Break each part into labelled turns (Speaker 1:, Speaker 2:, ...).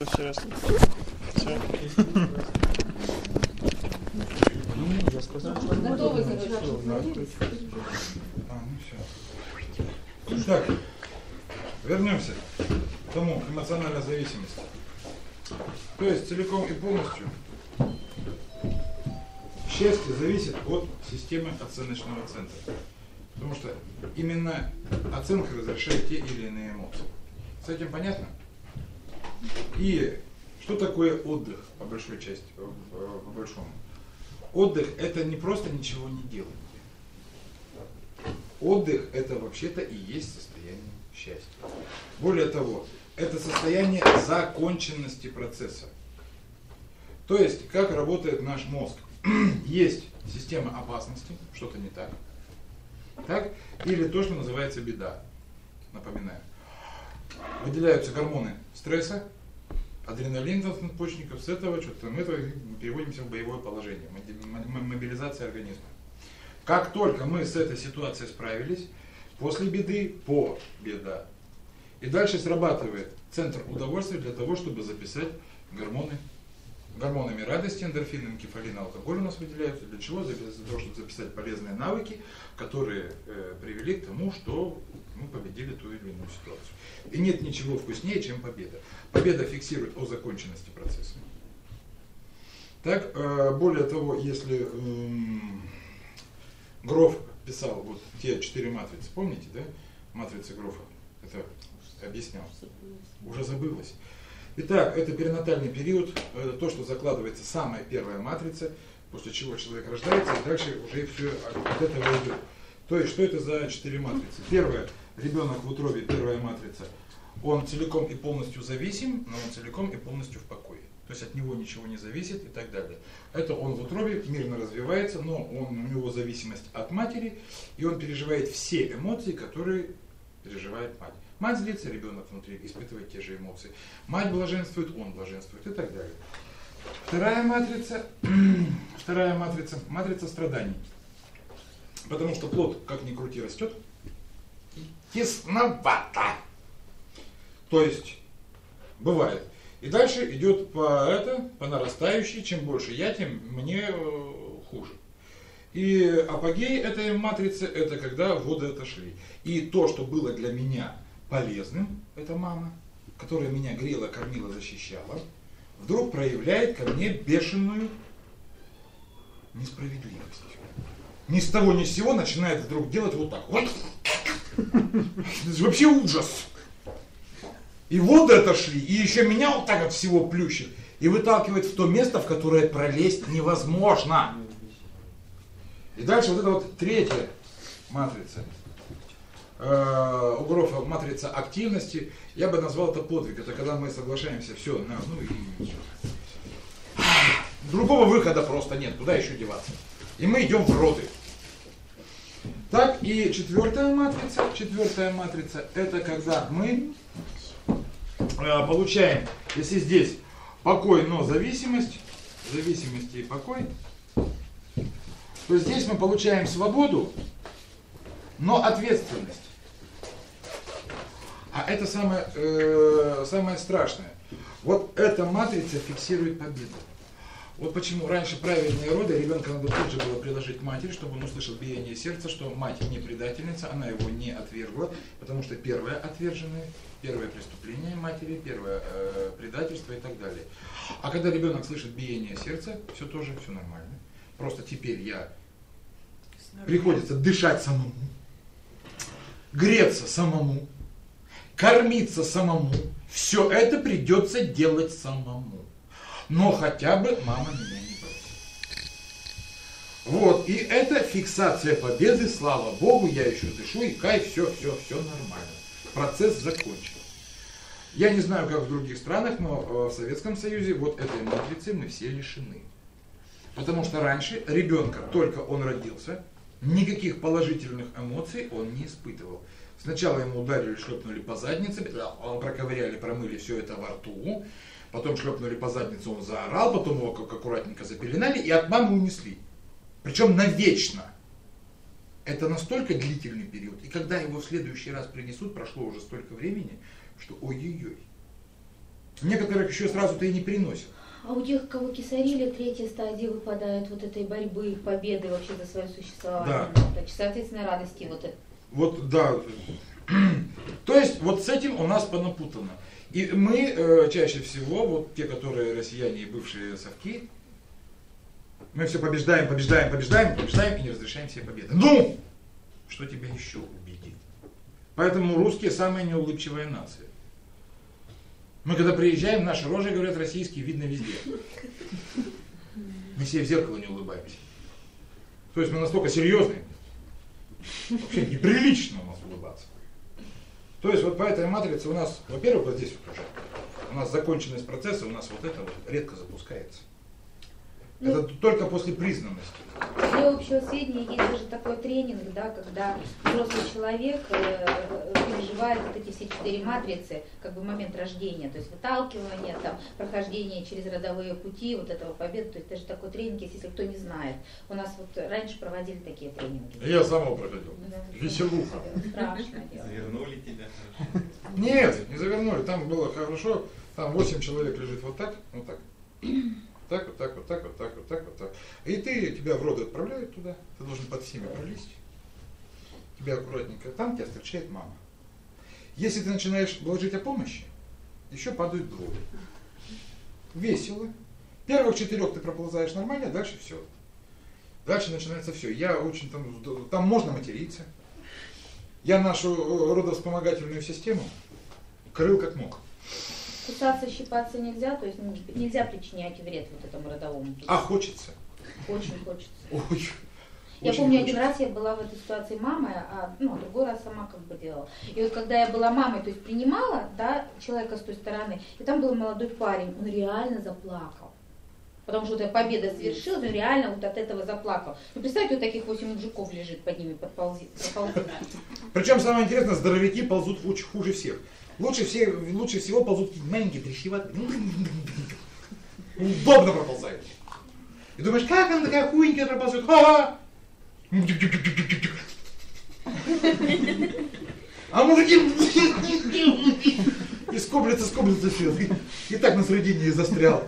Speaker 1: Интересно. Все.
Speaker 2: Ну, я сказал, что
Speaker 3: Готовы.
Speaker 4: А, ну все. Так, вернемся к тому, к эмоциональной зависимости. То есть целиком и полностью счастье зависит от системы оценочного центра. Потому что именно оценка разрешает те или иные эмоции. С этим понятно? И что такое отдых по большой части, по, по- по большому? Отдых это не просто ничего не делать. Отдых это вообще-то и есть состояние счастья. Более того, это состояние законченности процесса. То есть, как работает наш мозг. Есть система опасности, что-то не так. Так? Или то, что называется беда. Напоминаю. Выделяются гормоны стресса, адреналин из надпочечников, с этого что-то мы переводимся в боевое положение, мобилизация организма. Как только мы с этой ситуацией справились, после беды по беда. И дальше срабатывает центр удовольствия для того, чтобы записать гормоны. Гормонами радости, эндорфин, кефалин, алкоголь у нас выделяются. Для чего? Для того, чтобы записать полезные навыки, которые э, привели к тому, что мы победили ту или иную ситуацию. И нет ничего вкуснее, чем победа. Победа фиксирует о законченности процесса. Так, э, более того, если эм, Гроф писал вот те четыре матрицы, помните, да? Матрицы Грофа. Это объяснял. Уже забылось. Итак, это перинатальный период, э, то, что закладывается самая первая матрица, после чего человек рождается, и дальше уже все от этого идет. То есть, что это за четыре матрицы? Первая, ребенок в утробе, первая матрица, он целиком и полностью зависим, но он целиком и полностью в покое. То есть от него ничего не зависит и так далее. Это он в утробе мирно развивается, но он, у него зависимость от матери, и он переживает все эмоции, которые переживает мать. Мать злится, ребенок внутри испытывает те же эмоции. Мать блаженствует, он блаженствует и так далее. Вторая матрица, вторая матрица, матрица страданий. Потому что плод, как ни крути, растет тесновато. То есть, бывает. И дальше идет по это, по нарастающей, чем больше я, тем мне э, хуже. И апогей этой матрицы, это когда воды отошли. И то, что было для меня полезным, это мама, которая меня грела, кормила, защищала, вдруг проявляет ко мне бешеную несправедливость. Ни с того ни с сего начинает вдруг делать вот так. Вот. Это вообще ужас. И воды отошли, и еще меня вот так от всего плющит. И выталкивает в то место, в которое пролезть невозможно. И дальше вот эта вот третья матрица. Э, у Грофа матрица активности. Я бы назвал это подвиг. Это когда мы соглашаемся, все, на, ну и всё. Другого выхода просто нет. Куда еще деваться? И мы идем в роды. Так, и четвертая матрица, четвертая матрица, это когда мы э, получаем, если здесь покой, но зависимость, зависимость и покой, то здесь мы получаем свободу, но ответственность. А это самое, э, самое страшное. Вот эта матрица фиксирует победу. Вот почему раньше правильные роды ребенка надо тут же было приложить к матери, чтобы он услышал биение сердца, что мать не предательница, она его не отвергла, потому что первое отверженное, первое преступление матери, первое э, предательство и так далее. А когда ребенок слышит биение сердца, все тоже, все нормально. Просто теперь я приходится дышать самому, греться самому, кормиться самому. Все это придется делать самому. Но хотя бы мама меня не бросит. Вот, и это фиксация победы, слава богу, я еще дышу, и кайф, все, все, все нормально. Процесс закончен. Я не знаю, как в других странах, но э, в Советском Союзе вот этой матрицы мы все лишены. Потому что раньше ребенка, только он родился, никаких положительных эмоций он не испытывал. Сначала ему ударили, шлепнули по заднице, он проковыряли, промыли все это во рту, потом шлепнули по заднице, он заорал, потом его как аккуратненько запеленали и от мамы унесли. Причем навечно. Это настолько длительный период. И когда его в следующий раз принесут, прошло уже столько времени, что ой-ой-ой. Некоторых еще сразу-то и не переносят.
Speaker 3: А у тех, кого кисарили, третья стадия выпадает вот этой борьбы, победы вообще за свое существование.
Speaker 4: Да.
Speaker 3: Значит, соответственно, радости вот это.
Speaker 4: Вот, да. То есть, вот с этим у нас понапутано. И мы э, чаще всего, вот те, которые россияне и бывшие совки, мы все побеждаем, побеждаем, побеждаем, побеждаем и не разрешаем себе победы. Ну! Что тебя еще убедит? Поэтому русские самая неулыбчивая нация. Мы когда приезжаем, наши рожи, говорят, российские, видно везде. Мы себе в зеркало не улыбаемся. То есть мы настолько серьезные, вообще неприлично. То есть вот по этой матрице у нас, во-первых, вот здесь вот уже, у нас законченность процесса, у нас вот это вот редко запускается.
Speaker 3: Ну,
Speaker 4: Это только после признанности.
Speaker 3: Для общего сведения есть даже такой тренинг, да, когда взрослый человек э, переживает вот эти все четыре матрицы, как бы момент рождения, то есть выталкивание, там, прохождение через родовые пути, вот этого победы, то есть даже такой тренинг есть, если кто не знает. У нас вот раньше проводили такие тренинги.
Speaker 4: Я сам его проходил.
Speaker 3: Да.
Speaker 4: Веселуха.
Speaker 3: Страшно дело.
Speaker 1: Завернули тебя.
Speaker 4: Нет, не завернули, там было хорошо, там 8 человек лежит вот так, вот так. Так, вот так, вот так, вот так, вот так, вот так. И ты, тебя в роды отправляют туда, ты должен под всеми пролезть. Тебя аккуратненько, там тебя встречает мама. Если ты начинаешь доложить о помощи, еще падают двое. Весело. Первых четырех ты проползаешь нормально, дальше все. Дальше начинается все. Я очень там, там можно материться. Я нашу э, родовспомогательную систему крыл как мог.
Speaker 3: Кусаться, щипаться нельзя, то есть ну, нельзя причинять вред вот этому родовому.
Speaker 4: А хочется.
Speaker 3: Очень хочется.
Speaker 4: Ой.
Speaker 3: Я
Speaker 4: Очень
Speaker 3: помню,
Speaker 4: хочется.
Speaker 3: один раз я была в этой ситуации мамой, а ну, а другой раз сама как бы делала. И вот когда я была мамой, то есть принимала, да, человека с той стороны, и там был молодой парень, он реально заплакал. Потому что вот эта победа свершилась, он реально вот от этого заплакал. Ну, представьте, вот таких восемь мужиков лежит под ними, подползи, проползет.
Speaker 4: Причем самое интересное, здоровяки ползут хуже всех. Лучше, все, лучше всего ползут маленькие, дрищеватые. Удобно проползают. И думаешь, как она такая хуенькая проползет? Ха-ха! А мужики и скоблится, скоблится все. И так на средине застрял.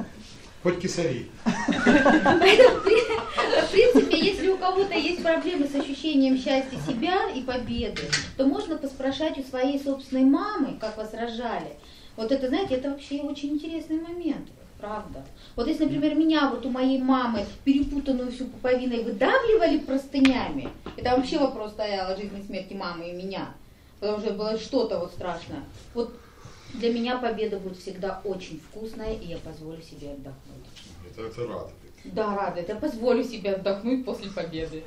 Speaker 4: Хоть кисари.
Speaker 3: Поэтому, в принципе, если у кого-то есть проблемы с ощущением счастья себя и победы, то можно поспрашать у своей собственной мамы, как вас рожали. Вот это, знаете, это вообще очень интересный момент. Правда. Вот если, например, меня вот у моей мамы перепутанную всю пуповиной выдавливали простынями, это вообще вопрос стоял о жизни и смерти мамы и меня, потому что было что-то вот страшное. Вот для меня победа будет всегда очень вкусная, и я позволю себе отдохнуть.
Speaker 4: Это, это рад.
Speaker 3: Да, рада. Я позволю себе отдохнуть после победы.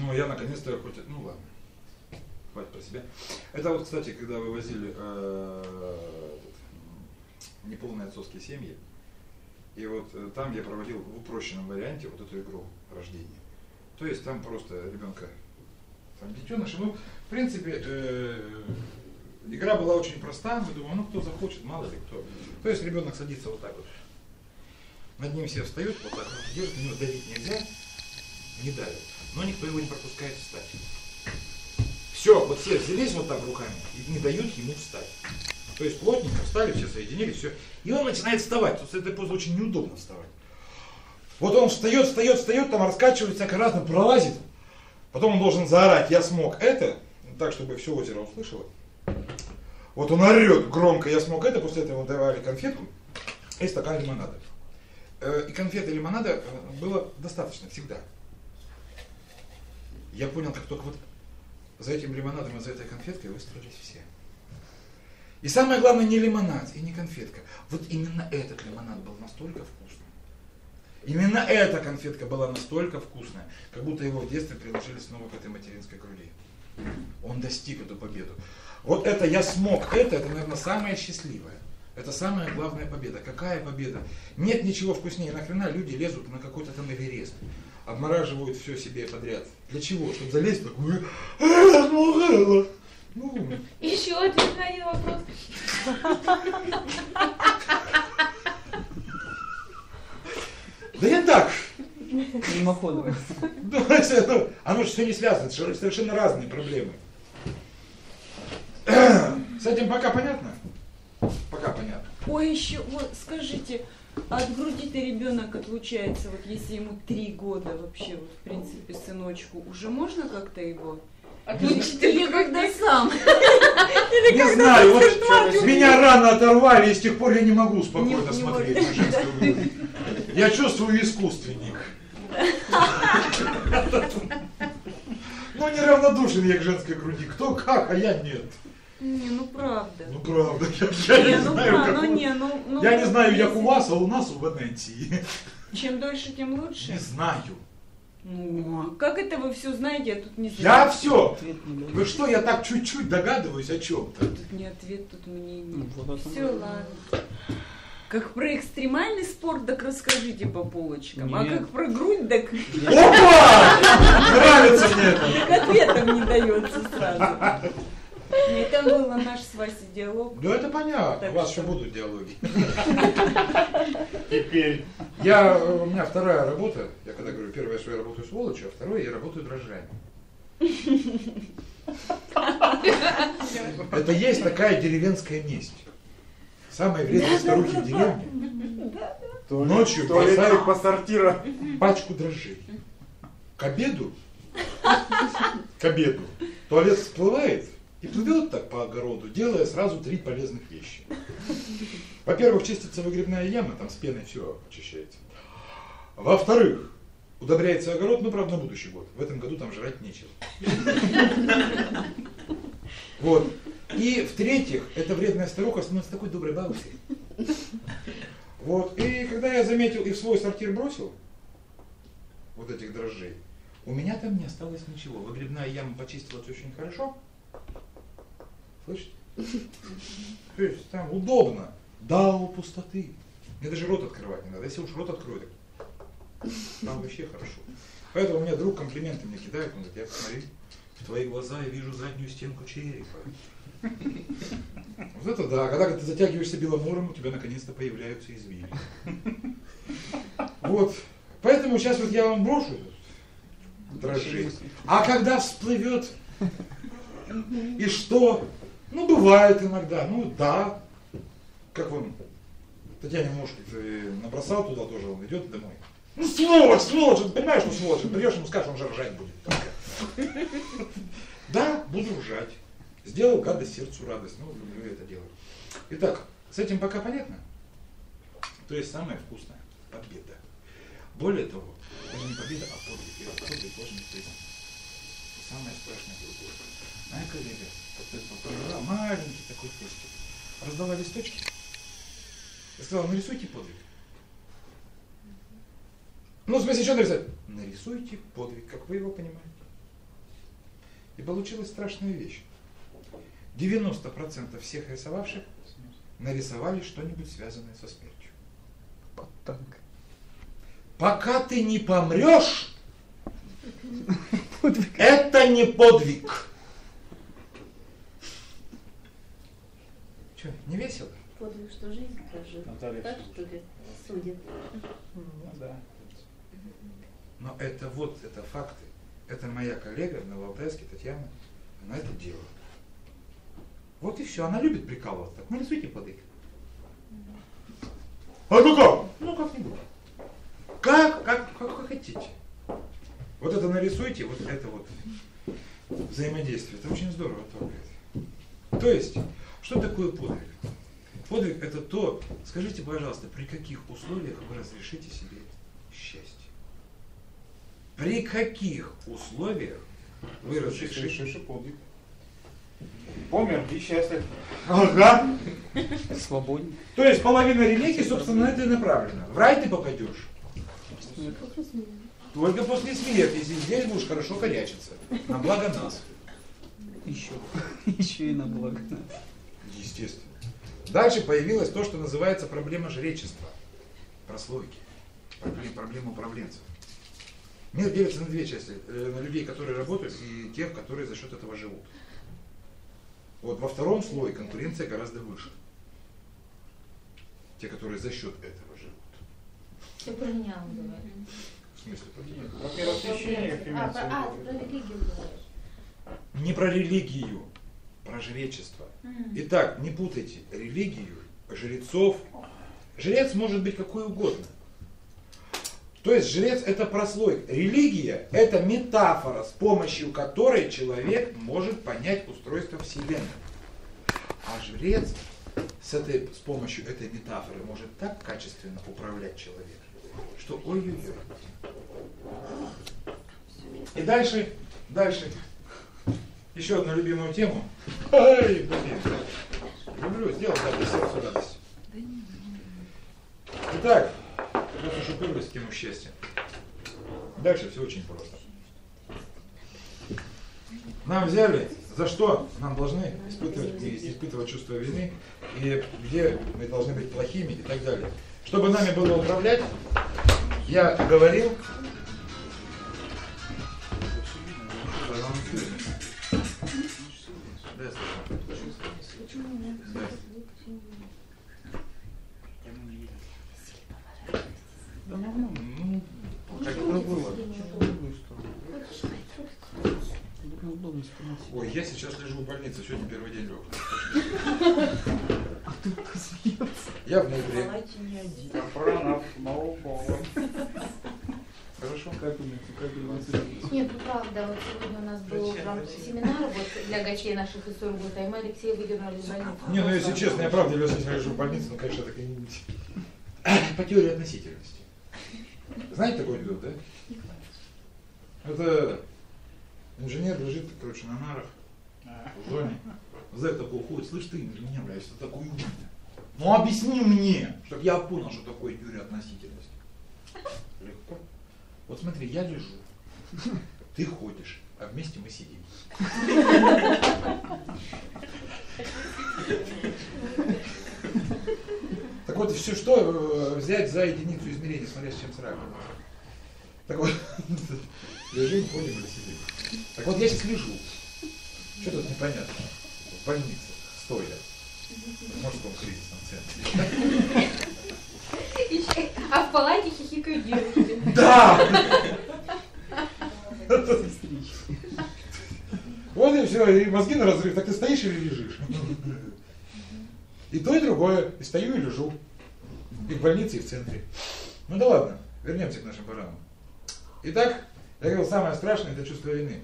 Speaker 4: Ну, я наконец-то хоть... Ну, ладно. Хватит про себя. Это вот, кстати, когда вывозили э, неполные отцовские семьи, и вот э, там я проводил в упрощенном варианте вот эту игру рождения. То есть там просто ребенка, там детеныша, ну, в принципе, э, игра была очень проста, мы думаем, ну, кто захочет, мало ли кто. То есть ребенок садится вот так вот, над ним все встают, вот так вот держат, на него давить нельзя, не давят, но никто его не пропускает встать. Все, вот все взялись вот так руками и не дают ему встать. То есть плотненько встали, все соединились, все. И он начинает вставать. Тут с этой позы очень неудобно вставать. Вот он встает, встает, встает, там раскачивается, всяко разно пролазит. Потом он должен заорать, я смог это, так, чтобы все озеро услышало. Вот он орет громко, я смог это, после этого давали конфетку и стакан лимонада. Э, И конфеты лимонада э, было достаточно всегда. Я понял, как только вот за этим лимонадом и за этой конфеткой выстроились все. И самое главное не лимонад и не конфетка. Вот именно этот лимонад был настолько вкусным. Именно эта конфетка была настолько вкусная, как будто его в детстве приложили снова к этой материнской груди. Он достиг эту победу. Вот это я смог, это, это, наверное, самое счастливое. Это самая главная победа. Какая победа? Нет ничего вкуснее. Нахрена люди лезут на какой-то там Эверест, обмораживают все себе подряд. Для чего? Чтобы залезть такой, «А, я смог это». Ну,
Speaker 3: Еще на один вопрос.
Speaker 4: да я так.
Speaker 2: Мимоходом.
Speaker 4: Давайте, ну, оно же все не связано, совершенно разные проблемы. С этим пока понятно? Пока понятно.
Speaker 5: Ой, еще, вот скажите, а от груди-то ребенок отлучается, вот если ему три года вообще, вот, в принципе, сыночку, уже можно как-то его отлучить или когда сам?
Speaker 4: Не знаю, вот меня рано оторвали, и с тех пор я не могу спокойно смотреть на женскую грудь. Я чувствую искусственник. Ну, неравнодушен я к женской груди. Кто как, а я нет.
Speaker 5: Не, ну правда.
Speaker 4: Ну, правда, я, я
Speaker 5: Не,
Speaker 4: не
Speaker 5: ну
Speaker 4: знаю, как
Speaker 5: ну
Speaker 4: у-
Speaker 5: не, ну... ну,
Speaker 4: Я не знаю, как у вас, а у нас у Венеции.
Speaker 5: Чем дольше, тем лучше.
Speaker 4: Не знаю.
Speaker 5: Ну, а как это вы все знаете, я тут не
Speaker 4: Я
Speaker 5: знаю.
Speaker 4: все.
Speaker 2: Ответ нулевой.
Speaker 4: Вы что, я так чуть-чуть догадываюсь о чем-то.
Speaker 5: Тут не ответ, тут мнение.
Speaker 2: Ну, вот о том
Speaker 5: Все, ладно. Как про экстремальный спорт, так расскажите по полочкам. А
Speaker 2: Нет.
Speaker 5: как про грудь, так,
Speaker 4: Опа! Нравится мне это.
Speaker 5: так ответом не дается сразу. Нет, там был наш с Васей диалог.
Speaker 4: Ну это понятно,
Speaker 5: Так
Speaker 4: у вас
Speaker 5: что?
Speaker 4: еще будут диалоги.
Speaker 1: Теперь.
Speaker 4: Я, э, у меня вторая работа, я когда говорю, первое, что я работаю сволочью, а второе, я работаю дрожжами. Это есть такая деревенская месть. Самые вредные старухи в деревне Ночью бросают-
Speaker 1: по сортира.
Speaker 4: пачку дрожжей. К обеду, к обеду, туалет всплывает и плывет так по огороду, делая сразу три полезных вещи. Во-первых, чистится выгребная яма, там с пеной все очищается. Во-вторых, удобряется огород, ну, правда, на будущий год. В этом году там жрать нечего. Вот. И в-третьих, эта вредная старуха становится такой доброй бабушкой. Вот. И когда я заметил и в свой сортир бросил вот этих дрожжей, у меня там не осталось ничего. Выгребная яма почистилась очень хорошо. Слышите? То есть там удобно. Да, у пустоты. Мне даже рот открывать не надо. Если уж рот открою, так там вообще хорошо. Поэтому у меня друг комплименты мне кидает. Он говорит, я посмотри, в твои глаза я вижу заднюю стенку черепа. Вот это да. Когда ты затягиваешься беломором, у тебя наконец-то появляются извилины. Вот. Поэтому сейчас вот я вам брошу дрожжи. А когда всплывет, и что? Ну, бывает иногда, ну да. Как он, Татьяне ты набросал туда тоже, он идет домой. Ну, сволочь, сволочь, ты понимаешь, что сволочь, придешь ему скажешь, он же ржать будет. Да, буду ржать. Сделал гадость сердцу радость, ну, люблю это делать. Итак, с этим пока понятно? То есть самое вкусное – победа. Более того, даже не победа, а подвиг. И подвиг должен быть самое страшное другое. Моя коллега маленький такой тестик. Раздала листочки. И сказала, нарисуйте подвиг. Ну, в смысле, что нарисовать? Нарисуйте подвиг, как вы его понимаете. И получилась страшная вещь. 90% всех рисовавших нарисовали что-нибудь связанное со смертью.
Speaker 2: Под танк.
Speaker 4: Пока ты не помрешь, это не подвиг. Че, не весело?
Speaker 6: Подвиг, что жизнь прожил.
Speaker 1: Наталья
Speaker 6: Так что ли судят?
Speaker 2: Ну да.
Speaker 4: Но это вот, это факты. Это моя коллега в Новоалтайске, Татьяна, она это делала. Вот и все. Она любит прикалываться. Так, нарисуйте подвиг. А ну как? Ну как-нибудь. Как, как, как вы хотите. Вот это нарисуйте, вот это вот взаимодействие. Это очень здорово трогает. То есть, что такое подвиг? Подвиг это то, скажите, пожалуйста, при каких условиях вы разрешите себе счастье? При каких условиях вы разрешите?
Speaker 1: Подвиг. Помер и счастлив.
Speaker 4: Ага.
Speaker 2: Свободен.
Speaker 4: То есть половина религии, собственно, на это и направлена. В рай ты попадешь. Только после смерти, если здесь будешь хорошо корячиться. На благо нас.
Speaker 2: Еще. Еще и на благо.
Speaker 4: Естественно. Дальше появилось то, что называется проблема жречества. Прослойки. Проблем, проблема управленцев. Мир делится на две части. Э, На людей, которые работают, и тех, которые за счет этого живут. Вот во втором слое конкуренция гораздо выше. Те, которые за счет этого живут.
Speaker 3: Все про меня он говорит.
Speaker 4: В смысле,
Speaker 3: А,
Speaker 1: имеется
Speaker 3: про- а,
Speaker 1: в
Speaker 3: ты
Speaker 1: виду.
Speaker 3: про религию говоришь.
Speaker 4: не про религию, про жречество. Итак, не путайте религию жрецов. Жрец может быть какой угодно. То есть жрец это прослойка. Религия это метафора, с помощью которой человек может понять устройство Вселенной. А жрец с, этой, с помощью этой метафоры может так качественно управлять человеком, что ой-ой-ой. И дальше, дальше, еще одну любимую тему. Ай, блин. Люблю, сделал да, сердцу радость. Итак, раз уж уперлись в тему счастья. Дальше все очень просто. Нам взяли, за что нам должны испытывать, испытывать чувство вины, и где мы должны быть плохими и так далее. Чтобы нами было управлять, я говорил, Да,
Speaker 2: нормально.
Speaker 4: Ну, как
Speaker 2: было. неудобно.
Speaker 4: Ой, я сейчас лежу в больнице, сегодня первый день лег.
Speaker 2: А тут посмеется.
Speaker 4: Я в ноябре.
Speaker 5: Палате не один.
Speaker 2: Капранов, нового.
Speaker 4: Хорошо.
Speaker 2: Капельницу, капельницу.
Speaker 3: Нет, ну правда, вот сегодня у нас был семинар вот для гачей наших из Сургута, и мы Алексея выдернули из больницы.
Speaker 4: Не, ну если честно, я правда если лежу в больнице, ну конечно, так и не... По теории относительности. Знаете такой анекдот, да? Это инженер лежит, короче, на нарах в зоне. Зэк такой уходит, слышь ты, инженер, блядь, что такое умный? Ну объясни мне, чтобы я понял, что такое теория относительности. Легко. Вот смотри, я лежу, ты ходишь, а вместе мы сидим. Так вот, все что э, взять за единицу измерения, смотря с чем сравнивать. Так вот, лежим, ходим или сидим. Так вот, я сейчас лежу. Что тут непонятно? В больнице, стоя, в мужском кризисном центре.
Speaker 3: А в палате хихикают девушки.
Speaker 4: Да! Вот и все, и мозги на разрыв. Так ты стоишь или лежишь? И то, и другое. И стою, и лежу. И в больнице, и в центре. Ну да ладно, вернемся к нашим баранам. Итак, я говорил, самое страшное это чувство вины.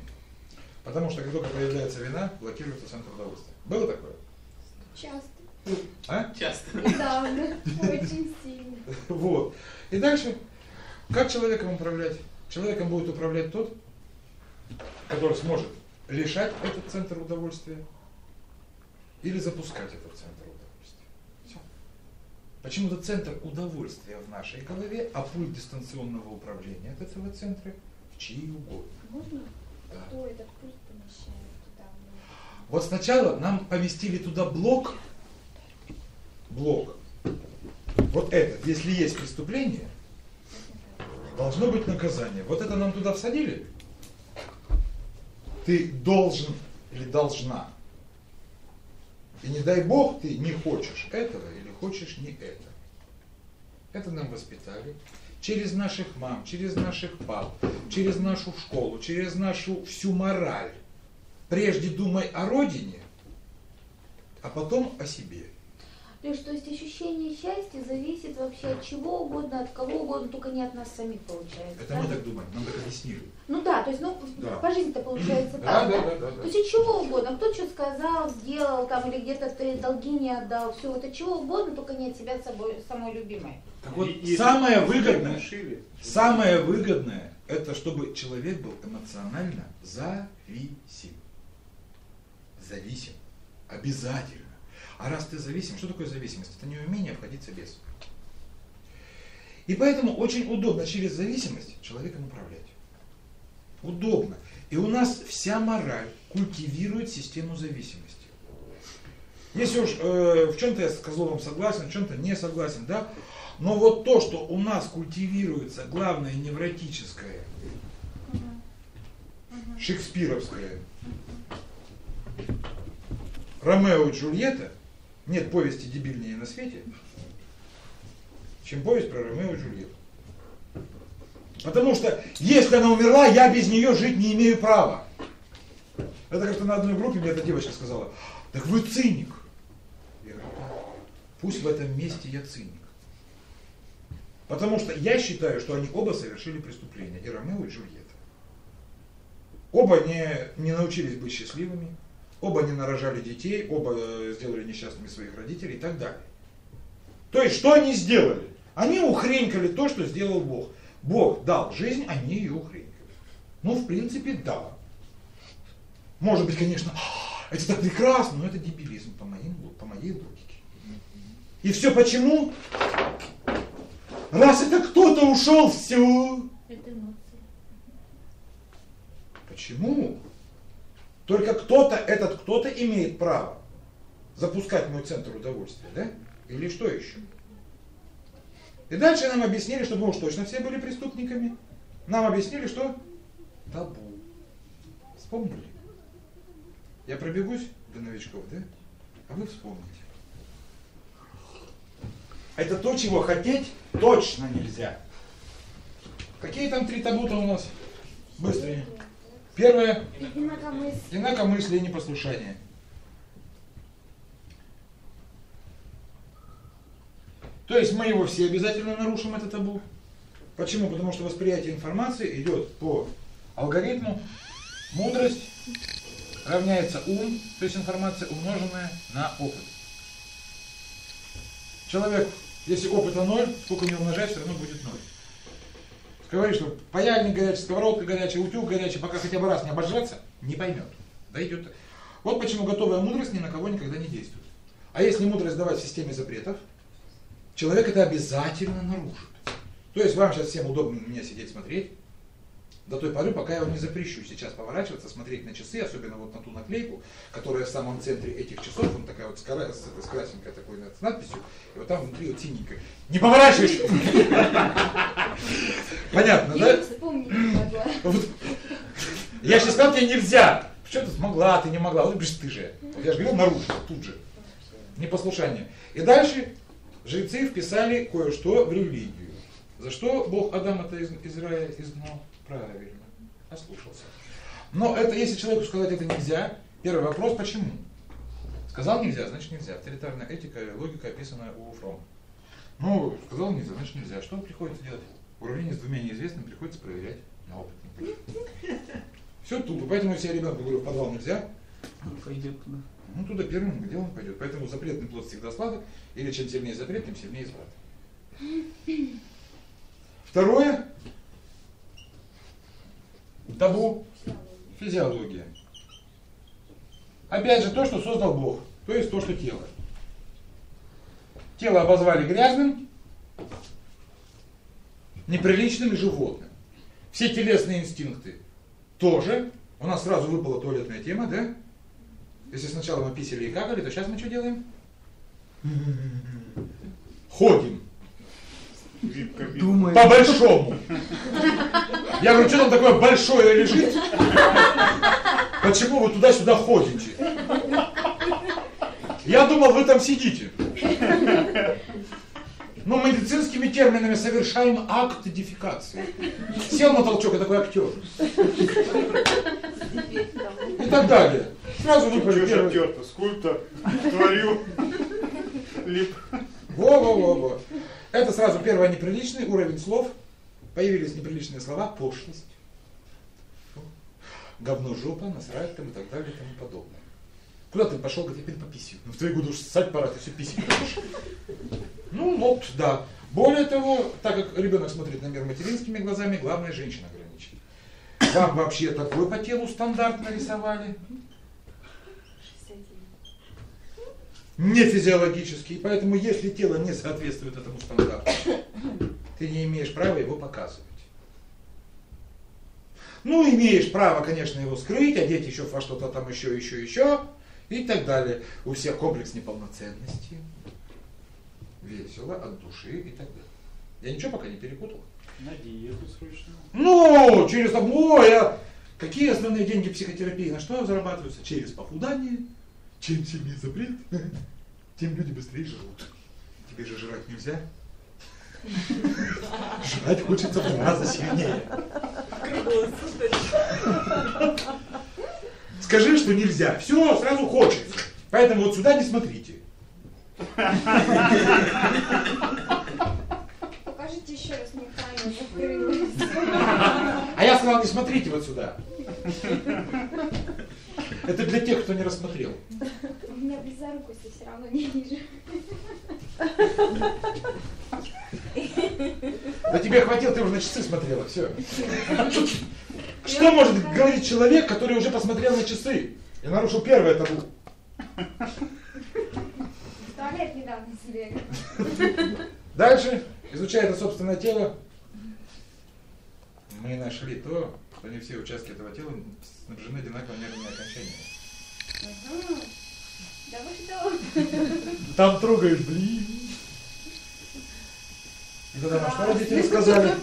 Speaker 4: Потому что как только появляется вина, блокируется центр удовольствия. Было такое?
Speaker 6: Часто.
Speaker 4: А?
Speaker 1: Часто.
Speaker 6: Недавно. Очень сильно.
Speaker 4: Вот. И дальше, как человеком управлять? Человеком будет управлять тот, который сможет лишать этот центр удовольствия или запускать этот центр удовольствия. Все. Почему-то центр удовольствия в нашей голове, а пульт дистанционного управления от этого центра в чьи угодно.
Speaker 6: Можно?
Speaker 4: Да.
Speaker 6: Кто этот пульт помещает туда?
Speaker 4: Вот сначала нам поместили туда блок, блок, вот этот, если есть преступление, должно быть наказание. Вот это нам туда всадили. Ты должен или должна. И не дай бог ты не хочешь этого или хочешь не это. Это нам воспитали через наших мам, через наших пап, через нашу школу, через нашу всю мораль. Прежде думай о родине, а потом о себе.
Speaker 3: Леш, то есть ощущение счастья зависит вообще от чего угодно, от кого угодно, только не от нас самих получается.
Speaker 4: Это
Speaker 3: да?
Speaker 4: мы так думаем, нам так объяснили.
Speaker 3: Ну да, то есть, ну,
Speaker 4: Да.
Speaker 3: по жизни-то получается так,
Speaker 4: да,
Speaker 3: да?
Speaker 4: да, да, да.
Speaker 3: То есть от чего угодно, кто что сказал, сделал, там, или где-то ты долги не отдал, все, это чего угодно, только не от себя собой, самой любимой.
Speaker 4: Так вот,
Speaker 1: И- и-
Speaker 4: самое
Speaker 1: и-
Speaker 4: выгодное,
Speaker 1: шире.
Speaker 4: самое выгодное, это чтобы человек был эмоционально зависим. Зависим. Обязательно. А раз ты зависим, что такое зависимость? Это неумение обходиться без. И поэтому очень удобно через зависимость человеком управлять. Удобно. И у нас вся мораль культивирует систему зависимости. Если уж э, в чем-то я с Козловым согласен, в чем-то не согласен, да, но вот то, что у нас культивируется главное невротическое, шекспировское, Ромео и Джульетта, нет повести дебильнее на свете, чем повесть про Ромео и Джульетту. Потому что, если она умерла, я без нее жить не имею права. Это как-то на одной группе мне эта девочка сказала, так вы циник. Я говорю, да. Пусть в этом месте я циник. Потому что я считаю, что они оба совершили преступление, и Ромео, и Джульетта. Оба не, не научились быть счастливыми, оба не нарожали детей, оба э, сделали несчастными своих родителей и так далее. То есть, что они сделали? Они ухренькали то, что сделал Бог. Бог дал жизнь, они ее ухренькали. Ну, в принципе, да. Может быть, конечно, «А, это так прекрасно, но это дебилизм по, моим, по моей логике. И все почему? Раз это кто-то ушел, все. Почему? Только кто-то, этот кто-то имеет право запускать мой центр удовольствия, да? Или что еще? И дальше нам объяснили, что мы уж точно все были преступниками. Нам объяснили, что табу. Вспомнили? Я пробегусь до новичков, да? А вы вспомните. Это то, чего хотеть точно нельзя. Какие там три табута у нас? Быстрее. Первое
Speaker 6: Инакомыслие.
Speaker 4: – инакомыслие и непослушание. То есть мы его все обязательно нарушим, это табу. Почему? Потому что восприятие информации идет по алгоритму мудрость равняется ум, то есть информация умноженная на опыт. Человек, если опыта ноль, сколько не умножать, все равно будет ноль. Говорит, что паяльник горячий, сковородка горячая, утюг горячий, пока хотя бы раз не обожраться, не поймет. Дойдет. Вот почему готовая мудрость ни на кого никогда не действует. А если мудрость давать в системе запретов, человек это обязательно нарушит. То есть вам сейчас всем удобно на меня сидеть смотреть, до той поры, пока я вам не запрещу сейчас поворачиваться, смотреть на часы, особенно вот на ту наклейку, которая в самом центре этих часов, он такая вот с, с, красненькой такой с надписью, и вот там внутри вот синенькая. Не поворачивайся! Понятно, да? Я сейчас сказал, тебе нельзя. Что ты смогла, ты не могла. Вот говоришь, ты же. Я же говорил, нарушил тут же. Непослушание. И дальше жрецы вписали кое-что в религию. За что Бог Адама-то из, из рая изгнал? Правильно. Ослушался. Но это, если человеку сказать это нельзя, первый вопрос, почему? Сказал нельзя, значит нельзя. Авторитарная этика, логика описана у Фрома. Ну, сказал нельзя, значит нельзя. Что приходится делать? Уравнение с двумя неизвестными приходится проверять на опыт. Все тупо. Поэтому если я ребенку говорю, в подвал нельзя,
Speaker 2: Он пойдет туда.
Speaker 4: ну туда первым, где он пойдет. Поэтому запретный плод всегда сладок, или чем сильнее запрет, тем сильнее изврат. Второе. Табу. Физиология. Опять же, то, что создал Бог. То есть то, что тело. Тело обозвали грязным, неприличным и животным. Все телесные инстинкты тоже. У нас сразу выпала туалетная тема, да? Если сначала мы писали и какали, то сейчас мы что делаем? Ходим.
Speaker 2: Думает.
Speaker 4: По-большому. Я говорю, что там такое большое лежит? Почему вы туда-сюда ходите? Я думал, вы там сидите. Ну, медицинскими терминами совершаем акт дефекации. Сел на толчок, я такой актер. И так далее. Сразу выпали
Speaker 1: Что актер-то? Скульптор. Творю. Лип.
Speaker 4: Во-во-во-во. Это сразу первый неприличный уровень слов. Появились неприличные слова, пошлость. Говно, жопа, насрать там и так далее и тому подобное. Куда ты пошел? Говорит, я пойду пописью. Ну в твои годы уж ссать пора, ты все будешь. Ну вот, да. Более того, так как ребенок смотрит на мир материнскими глазами, главное женщина ограничит. Вам вообще такой по телу стандарт нарисовали? Не физиологический, поэтому если тело не соответствует этому стандарту, ты не имеешь права его показывать. Ну, имеешь право, конечно, его скрыть, одеть еще во что-то там еще, еще, еще и так далее. У всех комплекс неполноценности, весело, от души и так далее. Я ничего пока не перепутал.
Speaker 1: На диету срочно.
Speaker 4: Ну, через табло я... Какие основные деньги психотерапии? На что зарабатываются? Через похудание. Чем сильнее запрет, тем люди быстрее живут. Тебе же жрать нельзя. Жрать хочется в два раза сильнее. Скажи, что нельзя. Все, сразу хочется. Поэтому вот сюда не смотрите.
Speaker 6: Покажите еще раз закрылась.
Speaker 4: А я сказал, не смотрите вот сюда. Это для тех, кто не рассмотрел.
Speaker 6: У меня близорукости все равно не вижу.
Speaker 4: Да тебе хватило, ты уже на часы смотрела, все. Что может говорить человек, который уже посмотрел на часы и нарушил первое табу?
Speaker 6: В туалет недавно сбегала.
Speaker 4: Дальше, изучая это собственное тело, мы нашли то, что не все участки этого тела снабжены одинаково нервными окончаниями.
Speaker 6: Ага. Да вы что?
Speaker 4: Там трогаешь, блин. И тогда нам что родители сказали?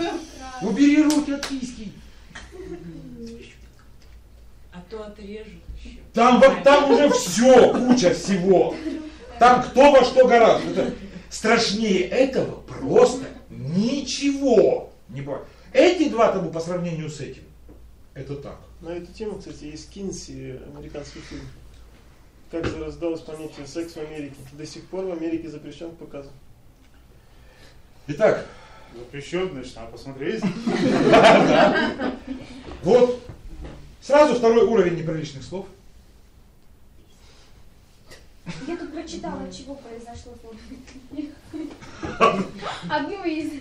Speaker 4: Убери руки от киски.
Speaker 5: А то отрежут еще.
Speaker 4: Там, вот, там уже все, куча всего. Там кто во что гораздо. Это страшнее этого просто ничего не бывает. Эти два табу по сравнению с этим, это так.
Speaker 7: На эту тему, кстати, есть Кинси, американский фильм. Как зарождалось понятие секс в Америке. До сих пор в Америке запрещен к показу.
Speaker 4: Итак,
Speaker 1: Запрещен, значит, надо посмотреть.
Speaker 4: вот сразу второй уровень неприличных слов.
Speaker 6: Я тут прочитала, чего произошло. Одно из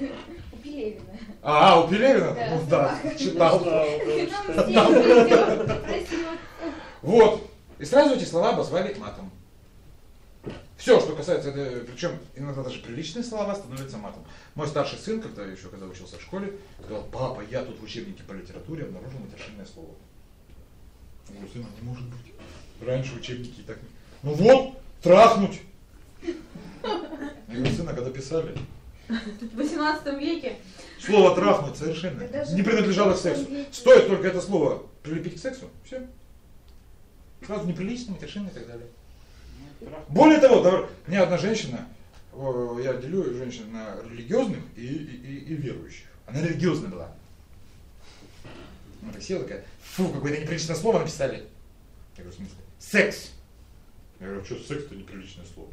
Speaker 6: Пелевина.
Speaker 4: А, у Пелевина?
Speaker 6: Да.
Speaker 4: Ну да, читал.
Speaker 6: Нам все Красиво.
Speaker 4: Вот. И сразу эти слова обозвали матом. Все, что касается, это, причем иногда даже приличные слова становятся матом. Мой старший сын, когда еще когда учился в школе, сказал, папа, я тут в учебнике по литературе обнаружил матершинное слово. Я говорю, сына, не может быть. Раньше учебники и так не... Ну вот, трахнуть. Я говорю, сына, когда писали,
Speaker 3: В 18 веке
Speaker 4: слово трахнуть совершенно не принадлежало к сексу. Стоит только это слово прилепить к сексу, все. Сразу неприлично, матершинно и так далее. Более того, мне одна женщина, я делю женщин на религиозных и, и, и- и верующих. Она религиозная была. Она так села такая, фу, какое-то неприличное слово написали. Я говорю, в смысле? Секс. Я говорю, «А что секс это неприличное слово?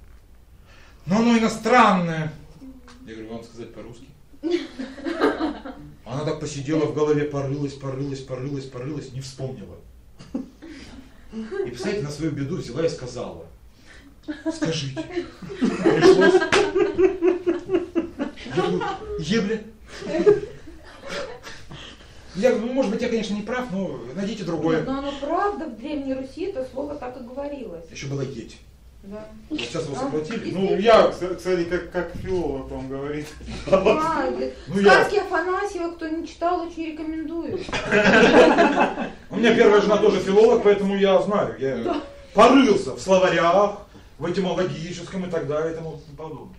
Speaker 4: Но оно иностранное. Я говорю, вам сказать по-русски? Она так посидела в голове, порылась, порылась, порылась, порылась, не вспомнила. И, представляете, на свою беду взяла и сказала. Скажите. Пришлось. Я говорю, ебля. Я говорю, ну, может быть, я, конечно, не прав, но найдите другое.
Speaker 8: Но оно правда, в Древней Руси это слово так и говорилось.
Speaker 4: Еще было еть.
Speaker 8: Да.
Speaker 4: Вот сейчас
Speaker 8: А,
Speaker 4: сократили. Ну,
Speaker 8: действительно.
Speaker 4: я...
Speaker 1: Кстати, как, как филолог вам говорит.
Speaker 8: А,
Speaker 4: Ну, я...
Speaker 8: Сказки Афанасьева, кто не читал, очень рекомендую.
Speaker 4: У меня первая жена тоже филолог, поэтому я знаю. Я порылся в словарях, в этимологическом и так далее и тому подобное.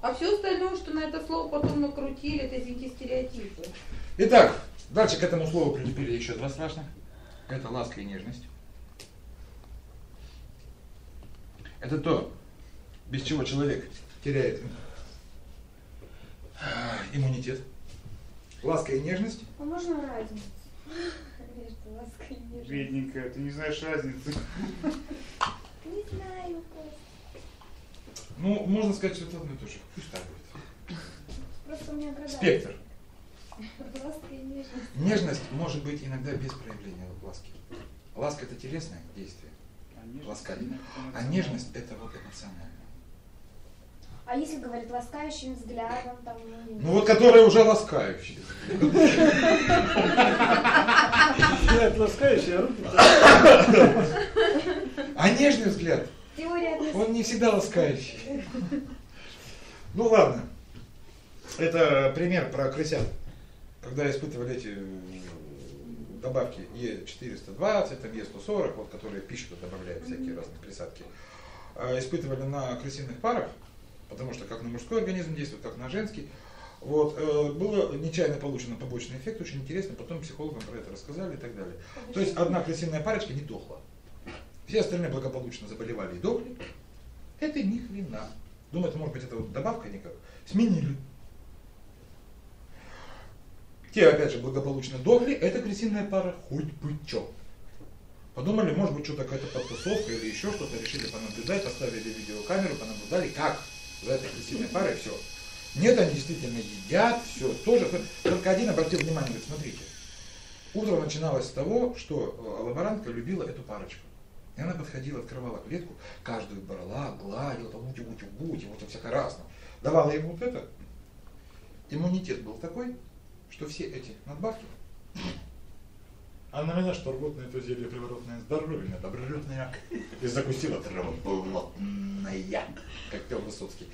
Speaker 8: А все остальное, что на это слово потом накрутили, это, извините, стереотипы.
Speaker 4: Итак, дальше к этому слову прилепили еще два страшных. Это ласка и нежность. Это то, без чего человек теряет иммунитет. Ласка и нежность.
Speaker 6: А можно разницу? Между лаской и нежностью?
Speaker 1: Бедненькая, ты не знаешь разницы.
Speaker 6: Не знаю.
Speaker 4: Ну, можно сказать, что это одно и то же. Пусть так будет.
Speaker 6: Просто у меня градация.
Speaker 4: Спектр.
Speaker 6: Ласка и нежность.
Speaker 4: Нежность может быть иногда без проявления ласки. Ласка это телесное действие, ласкать. А нежность это вот эмоциональное.
Speaker 6: А если говорит ласкающим взглядом, там, ну,
Speaker 4: Ну вот которые уже ласкающие.
Speaker 7: Взгляд ласкающий, а руки
Speaker 4: А нежный взгляд, он не всегда ласкающий. Ну ладно. Это пример про крысят. Когда испытывали эти добавки Е420, там Е140, вот, которые в пищу добавляют всякие разные присадки, а, испытывали на крысиных парах, потому что как на мужской организм действует, так на женский. Вот, э, было нечаянно получено побочный эффект, очень интересно, потом психологам про это рассказали и так далее. То есть одна крысиная парочка не дохла. Все остальные благополучно заболевали и дохли. Это ни хрена. Думают, может быть, это вот добавка никак. Сменили. Те, опять же, благополучно дохли, это крысиная пара хоть бы чё. Подумали, может быть, что-то какая-то подтусовка или еще что-то, решили понаблюдать, поставили видеокамеру, понаблюдали, как за этой крестильной парой все. Нет, они действительно едят, все, тоже. Только один обратил внимание, говорит, смотрите, утро начиналось с того, что э, лаборантка любила эту парочку. И она подходила, открывала клетку, каждую брала, гладила, там ути ути ути вот всякое разное. Давала ему вот это. Иммунитет был такой, что все эти надбавки а на меня что рвотное, то зелье приворотное здоровье, добролетное, и закусила травоблотная, как пел Высоцкий.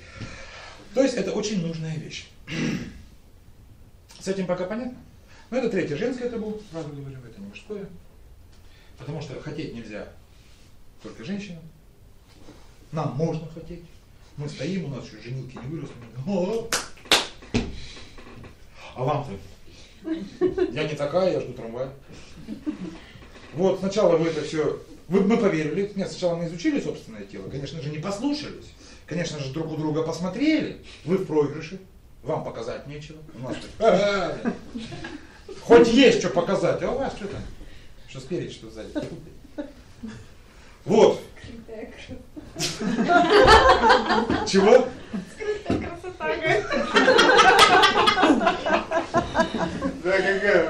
Speaker 4: То есть это очень нужная вещь. С этим пока понятно? Ну это третье женское табу, сразу говорю, это не мужское. Потому что хотеть нельзя только женщинам. Нам можно хотеть. Мы стоим, у нас еще женилки не выросли. А вам-то? Я не такая, я жду трамвай. Вот сначала вы это все, вы, мы поверили, нет, сначала мы изучили собственное тело, конечно же, не послушались, конечно же, друг у друга посмотрели, вы в проигрыше, вам показать нечего, у нас хоть есть что показать, а у вас что там, что спереди, что сзади. Вот. Чего?
Speaker 8: Скрытая красота.
Speaker 1: Да, какая?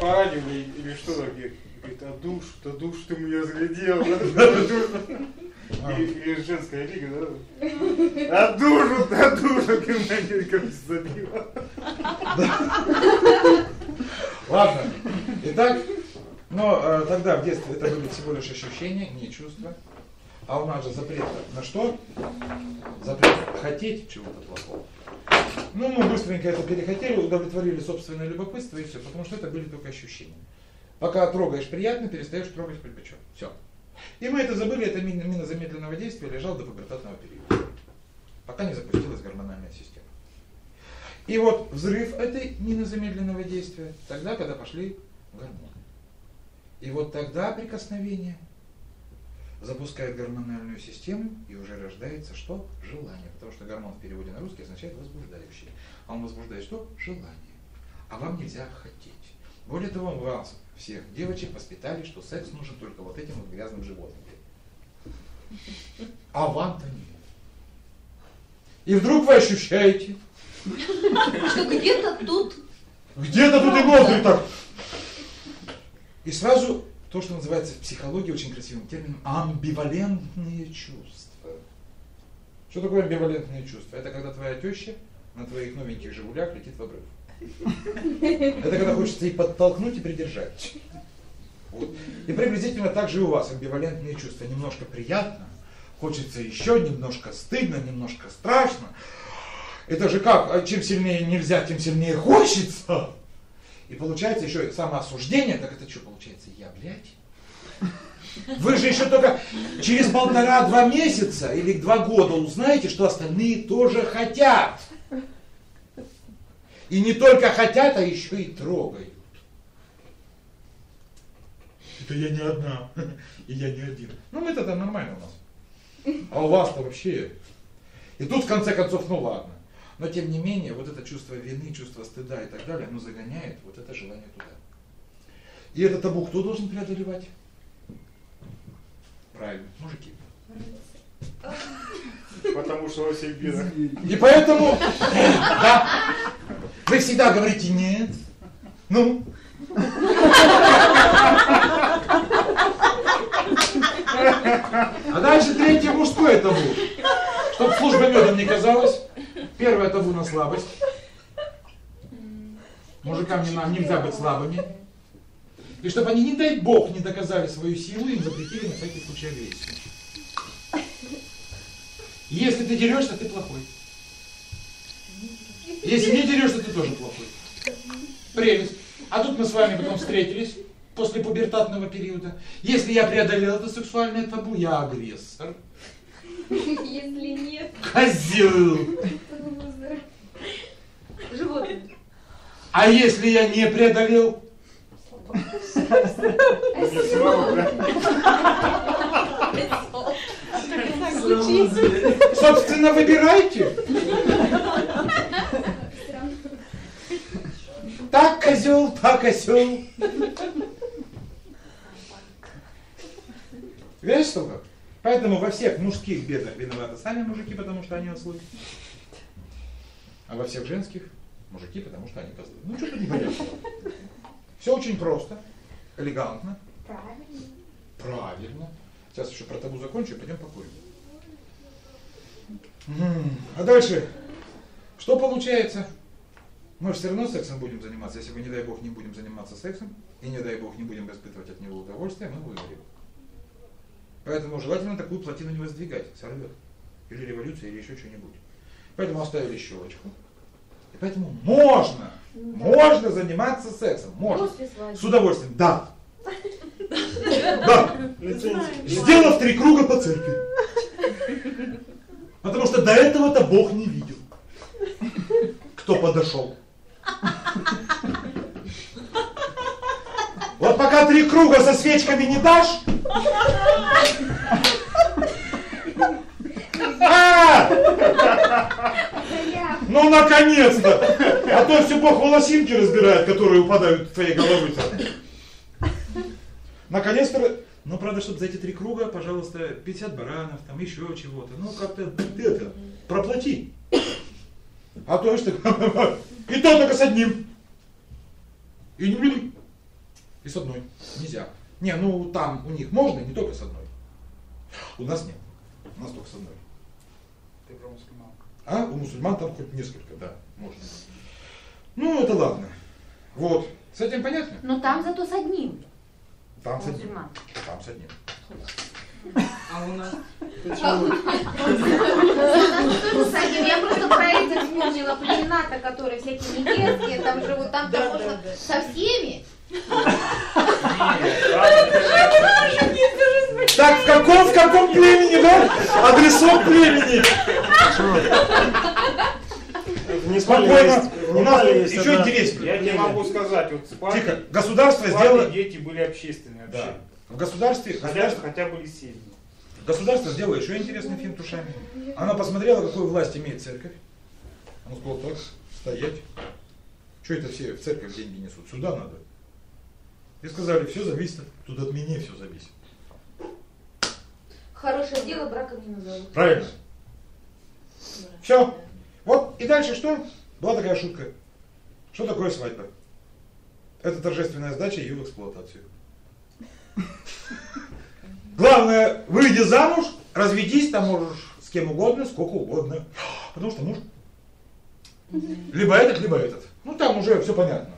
Speaker 1: По, радио или что такое? Говорит, а душ, да душ ты мне разглядел. Или женская лига, да? А душу, а душу ты мне как забила.
Speaker 4: Ладно. Итак, но э, тогда в детстве это были всего лишь ощущения, не чувства. А у нас же запрет на что? Запрет хотеть чего-то плохого. Ну, мы быстренько это перехотели, удовлетворили собственное любопытство и все, потому что это были только ощущения. Пока трогаешь приятно, перестаешь трогать припечет. Все. И мы это забыли, это мина, мина замедленного действия лежал до пубертатного периода. Пока не запустилась гормональная система. И вот взрыв этой мины замедленного действия, тогда, когда пошли гормоны. И вот тогда прикосновение запускает гормональную систему и уже рождается что? Желание. Потому что гормон в переводе на русский означает возбуждающий. А он возбуждает что? Желание. А вам нельзя хотеть. Более того, вас всех девочек воспитали, что секс нужен только вот этим вот грязным животным. А вам-то нет. И вдруг вы ощущаете,
Speaker 3: Что где-то тут
Speaker 4: где-то тут и ноздри так. И сразу то, что называется в психологии очень красивым термином амбивалентные чувства. Что такое амбивалентные чувства? Это когда твоя теща на твоих новеньких «Жигулях» летит в обрыв. Это когда хочется и подтолкнуть, и придержать. Вот. И приблизительно так же и у вас амбивалентные чувства. Немножко приятно, хочется еще, немножко стыдно, немножко страшно. Это же как, а чем сильнее нельзя, тем сильнее хочется. И получается еще самоосуждение, так это что получается, я, блядь? Вы же еще только через полтора-два месяца или два года узнаете, что остальные тоже хотят. И не только хотят, а еще и трогают. Это я не одна, и я не один. Ну там нормально у нас. А у вас-то вообще. И тут в конце концов, ну ладно. Но тем не менее, вот это чувство вины, чувство стыда и так далее, оно загоняет вот это желание туда. И это табу кто должен преодолевать? Правильно, мужики.
Speaker 1: Потому что во всех бедах.
Speaker 4: И поэтому, да, вы всегда говорите нет. Ну. А дальше третье мужское табу. Чтоб служба медом не казалась. Первое табу на слабость. Мужикам не, нельзя быть слабыми. И чтобы они, не дай бог, не доказали свою силу, им запретили на всякий случай агрессию. Если ты дерешься, ты плохой. Если не дерешься, ты тоже плохой. Прелесть. А тут мы с вами потом встретились после пубертатного периода. Если я преодолел это сексуальное табу, я агрессор.
Speaker 6: Если нет,
Speaker 4: Козел.
Speaker 3: животные.
Speaker 4: А если я не преодолел? Собственно, выбирайте. Так козел, так осел. Видишь, сколько? Поэтому во всех мужских бедах виноваты сами мужики, потому что они ослы. А во всех женских мужики, потому что они козлы. Ну что тут непонятно? Все очень просто, элегантно,
Speaker 6: Правильно.
Speaker 4: правильно. Сейчас еще про табу закончу и пойдем покурим. А дальше, что получается? Мы же все равно сексом будем заниматься. Если мы, не дай бог, не будем заниматься сексом, и не дай бог, не будем испытывать от него удовольствие, мы выгорим. Поэтому желательно такую плотину не воздвигать, сорвет. Или революция, или еще что-нибудь. Поэтому оставили щелочку. И поэтому можно, можно заниматься сексом, можно. С удовольствием, да. Да. Сделав три круга по церкви. Потому что до этого-то Бог не видел. Кто подошел. Вот пока три круга со свечками не дашь. А! Ну наконец-то! А то все Бог волосинки разбирает, которые упадают в твоей головы. Наконец-то, ну правда, чтобы за эти три круга, пожалуйста, 50 баранов, там еще чего-то. Ну как-то ты это, проплати. А то что, и то только с одним. И не блин. И с одной. Нельзя. Не, ну там у них можно, не только с одной. У нас нет. У нас только с одной.
Speaker 1: Ты про мусульман.
Speaker 4: А у мусульман там хоть несколько, да, можно. Ну, это ладно. Вот. С этим понятно?
Speaker 3: Но там зато с одним.
Speaker 4: Там с одним.
Speaker 3: Мусульман.
Speaker 4: Там с одним.
Speaker 5: А у нас?
Speaker 3: Кстати, я просто про это вспомнила племена-то, которые всякие негерские, там живут, там-то можно со всеми.
Speaker 4: Так, в каком, в каком племени, да? Адресок племени.
Speaker 7: Непале
Speaker 4: Спокойно. У нас еще интереснее.
Speaker 1: Я тебе могу сказать, вот спальни,
Speaker 4: Тихо. Государство сделало...
Speaker 1: дети были общественные
Speaker 4: Да.
Speaker 1: вообще.
Speaker 4: В государстве,
Speaker 1: Хотя,
Speaker 4: государство,
Speaker 1: хотя были семьи.
Speaker 4: государство сделало еще интересный фильм Тушами. Она посмотрела, какую власть имеет церковь. Она сказала, так, стоять. Что это все в церковь деньги несут? Сюда надо. И сказали, все зависит, тут от меня все зависит.
Speaker 3: Хорошее дело браком не назовут.
Speaker 4: Правильно. Все. Вот и дальше что? Была такая шутка. Что такое свадьба? Это торжественная сдача ее в эксплуатацию. Главное, выйди замуж, разведись, там можешь с кем угодно, сколько угодно. Потому что муж. Либо этот, либо этот. Ну там уже все понятно.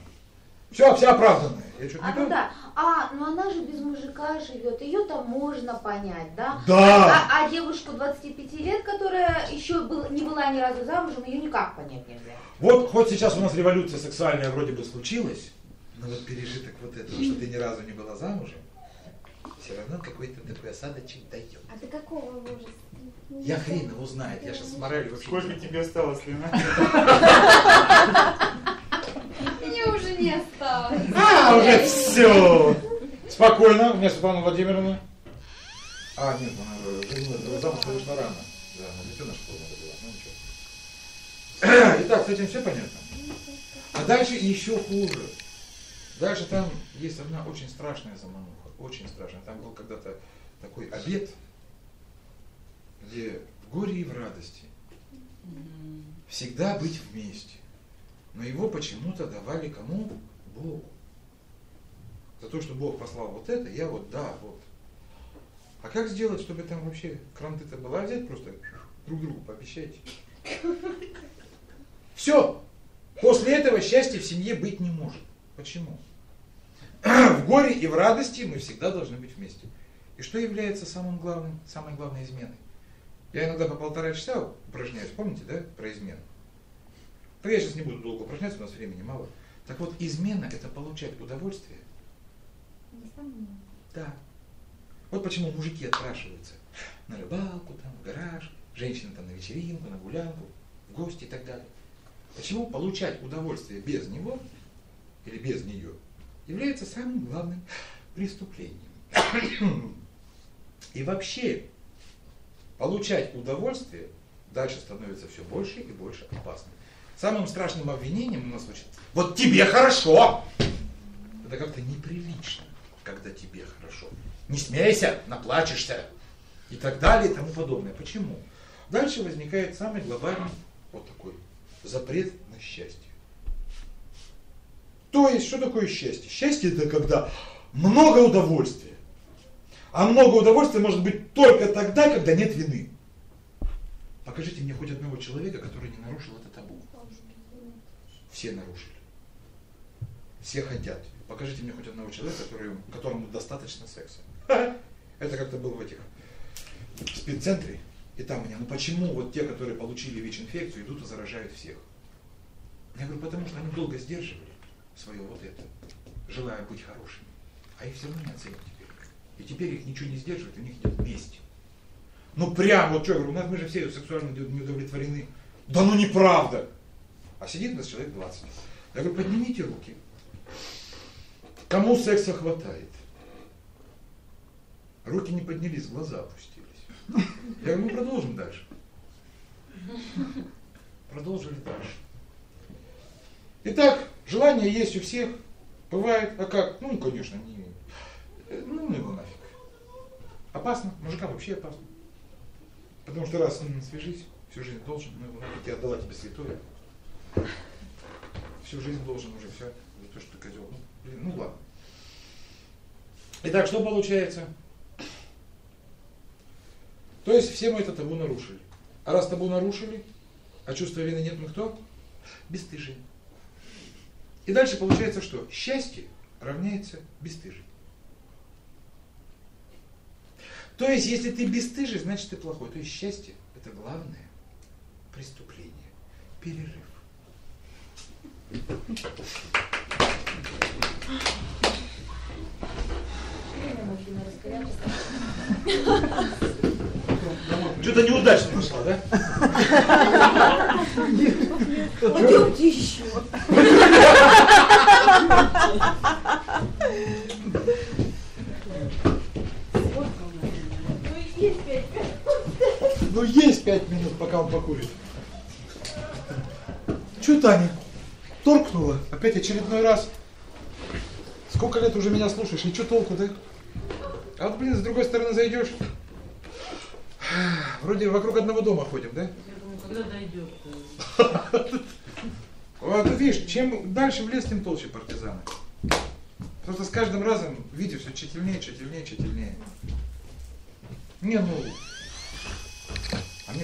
Speaker 4: Все, вся оправданная. Я что-то
Speaker 3: А
Speaker 4: не
Speaker 3: ну да, а, ну она же без мужика живет, ее там можно понять, да?
Speaker 4: Да.
Speaker 3: А, а девушку 25 лет, которая еще был, не была ни разу замужем, ее никак понять нельзя.
Speaker 4: Вот хоть сейчас у нас революция сексуальная вроде бы случилась, но вот пережиток вот этого, что ты ни разу не была замужем, все равно какой-то такой осадочек дает.
Speaker 6: А ты какого возраста?
Speaker 4: Я хрен его знает, я сейчас с моралью вообще...
Speaker 1: Сколько тебе осталось, Лена?
Speaker 8: Уже не осталось.
Speaker 4: А, уже все! Спокойно, у меня Светлана Владимировна. А, нет, она э, ну, замуж вышла рано. Да, она детеныш поздно родила, ну ничего. Итак, с этим все понятно? А дальше еще хуже. Дальше там есть одна очень страшная замануха, очень страшная. Там был когда-то такой обед, где в горе и в радости всегда быть вместе. Но его почему-то давали кому? Богу. За то, что Бог послал вот это, я вот, да, вот. А как сделать, чтобы там вообще кранты-то была взять, просто друг другу пообещайте? Все. После этого счастья в семье быть не может. Почему? В горе и в радости мы всегда должны быть вместе. И что является самым главным, самой главной изменой? Я иногда по полтора часа упражняюсь, помните, да, про измену? Но я сейчас не буду долго упражняться, у нас времени мало. Так вот, измена – это получать удовольствие. Да. Вот почему мужики отпрашиваются на рыбалку, там, в гараж, женщины там на вечеринку, на гулянку, в гости и так далее. Почему получать удовольствие без него или без нее является самым главным преступлением. И вообще, получать удовольствие дальше становится все больше и больше опасным. Самым страшным обвинением у нас звучит, вот тебе хорошо, это как-то неприлично. когда тебе хорошо. Не смейся, наплачешься. И так далее и тому подобное. Почему? Дальше возникает самый глобальный вот такой запрет на счастье. То есть, что такое счастье? Счастье это когда много удовольствия. А много удовольствия может быть только тогда, когда нет вины. Покажите мне хоть одного человека, который не нарушил это табу. Все нарушили. Все хотят. Покажите мне хоть одного человека, который, которому достаточно секса. Это как-то было в этих спеццентре. И там меня, ну почему вот те, которые получили ВИЧ-инфекцию, идут и заражают всех? Я говорю, потому что они долго сдерживали свое вот это, желая быть хорошими. А их все равно не оценят теперь. И теперь их ничего не сдерживает, у них идет месть. Ну прям, вот что, я говорю, у нас мы же все сексуально не удовлетворены. Да ну неправда. А сидит у нас человек 20. Я говорю, поднимите руки. Кому секса хватает? Руки не поднялись, глаза опустились. Я говорю, мы продолжим дальше. Продолжили дальше. Итак, желание есть у всех. Бывает, а как? Ну, конечно, не... Ну, ну его нафиг. Опасно, мужика вообще опасно. Потому что раз с ним свяжись, всю жизнь должен, ну я отдала тебе святое. Всю жизнь должен уже все, за то, что ты козел. Ну, блин, ну ладно. Итак, что получается? То есть все мы это табу нарушили. А раз табу нарушили, а чувства вины нет, мы кто? Бестыжие. И дальше получается что? Счастье равняется бесстыжие. То есть, если ты бесстыжий, значит ты плохой. То есть счастье – это главное преступление. Перерыв. Что-то неудачно пошло, да?
Speaker 5: Пойдемте еще.
Speaker 4: Ну есть пять минут, пока он покурит. Че, Таня? Торкнула? Опять очередной раз. Сколько лет уже меня слушаешь, и что толку, да? А вот, блин, с другой стороны зайдешь. Вроде вокруг одного дома ходим, да?
Speaker 5: Я думаю, когда дойдет.
Speaker 4: Вот, видишь, чем дальше в лес, тем толще партизаны. Просто с каждым разом, видите, все тщательнее, тщательнее, тщательнее. Не, ну,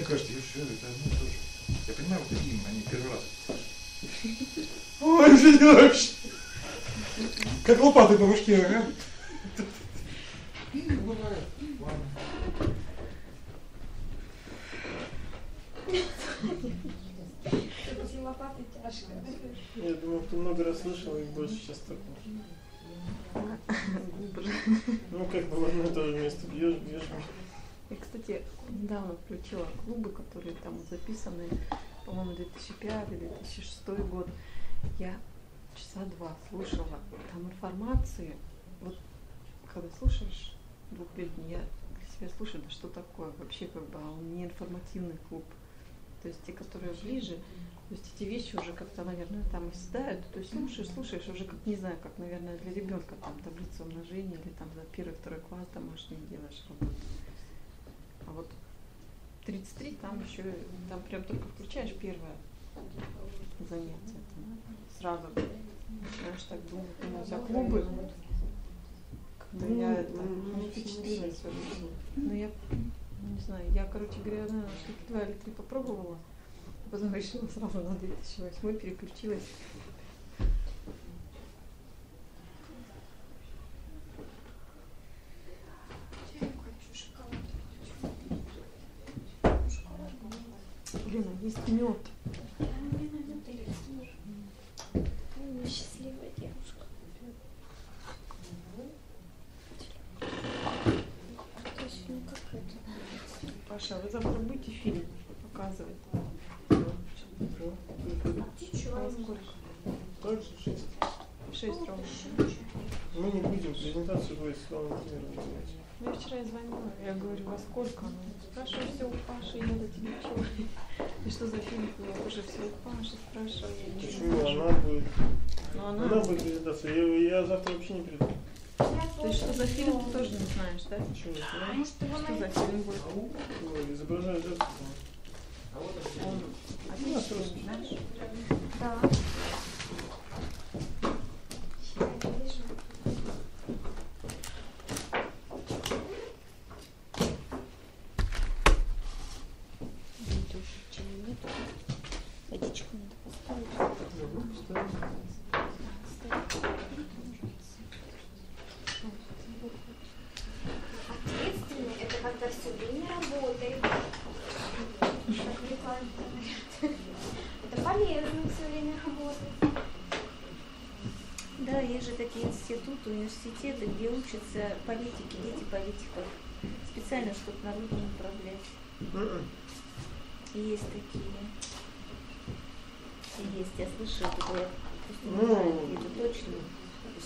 Speaker 4: мне кажется, я все, это одно и то же. Я понимаю, вот такие, они первый раз. Ой, вообще. Как лопаты по башке, а? Бывает.
Speaker 7: Я думаю, ты много раз слышал и больше сейчас такого. Ну, как бы в одно и то же место бьешь, бьешь.
Speaker 5: Я, кстати, недавно включила клубы, которые там записаны, по-моему, 2005 или 2006 год. Я часа два слушала там информации. Вот когда слушаешь двухлетний, я для себя слушаю, да что такое вообще, как бы, а он не информативный клуб. То есть те, которые ближе, то есть эти вещи уже как-то, наверное, там оседают. То есть слушаешь, слушаешь, уже как, не знаю, как, наверное, для ребенка там таблица умножения или там за первый, второй класс домашний делаешь работу. А вот 33 там еще, там прям только включаешь первое занятие. Там, сразу начинаешь так думать, думать, а клубы, когда я это ну, впечатлилась. Ну я не знаю, я, короче говоря, наверное, штуки два или три попробовала, а потом решила сразу на 2008 переключилась. Блин, а есть мед.
Speaker 6: Счастливая девушка.
Speaker 5: Паша, вы завтра будете фильм показывать?
Speaker 6: А
Speaker 5: сколько?
Speaker 7: Шесть.
Speaker 5: Шесть ровно.
Speaker 7: Мы не будем, презентацию будет Владимировна делать.
Speaker 5: Ну, я вчера звонила, я говорю, во сколько? Она спрашиваю, все у Паши, я до тебя чего? И что за фильм? Я уже все у Паши спрашиваю,
Speaker 7: Почему
Speaker 5: не
Speaker 7: она будет?
Speaker 5: Но
Speaker 7: Она
Speaker 5: она...
Speaker 7: будет презентация. Я, я завтра вообще не приду.
Speaker 5: То есть что за фильм ты тоже не знаешь, да?
Speaker 7: Ничего не знаю.
Speaker 5: Что за фильм будет?
Speaker 7: Ну, изображают жертву.
Speaker 5: Он описывает, знаешь?
Speaker 6: Да. Я вижу.
Speaker 9: Водичку надо поставить.
Speaker 6: Ответственный это когда все время работает. Как в рекламе говорят. Это полезно все время работать.
Speaker 9: Да, есть институты, университеты, где учатся политики, дети политиков. Специально, чтобы народом управлять.
Speaker 7: Мгм.
Speaker 9: И есть такие. Есть, я слышала такое. Не
Speaker 7: Ну,
Speaker 9: знаю, это точно.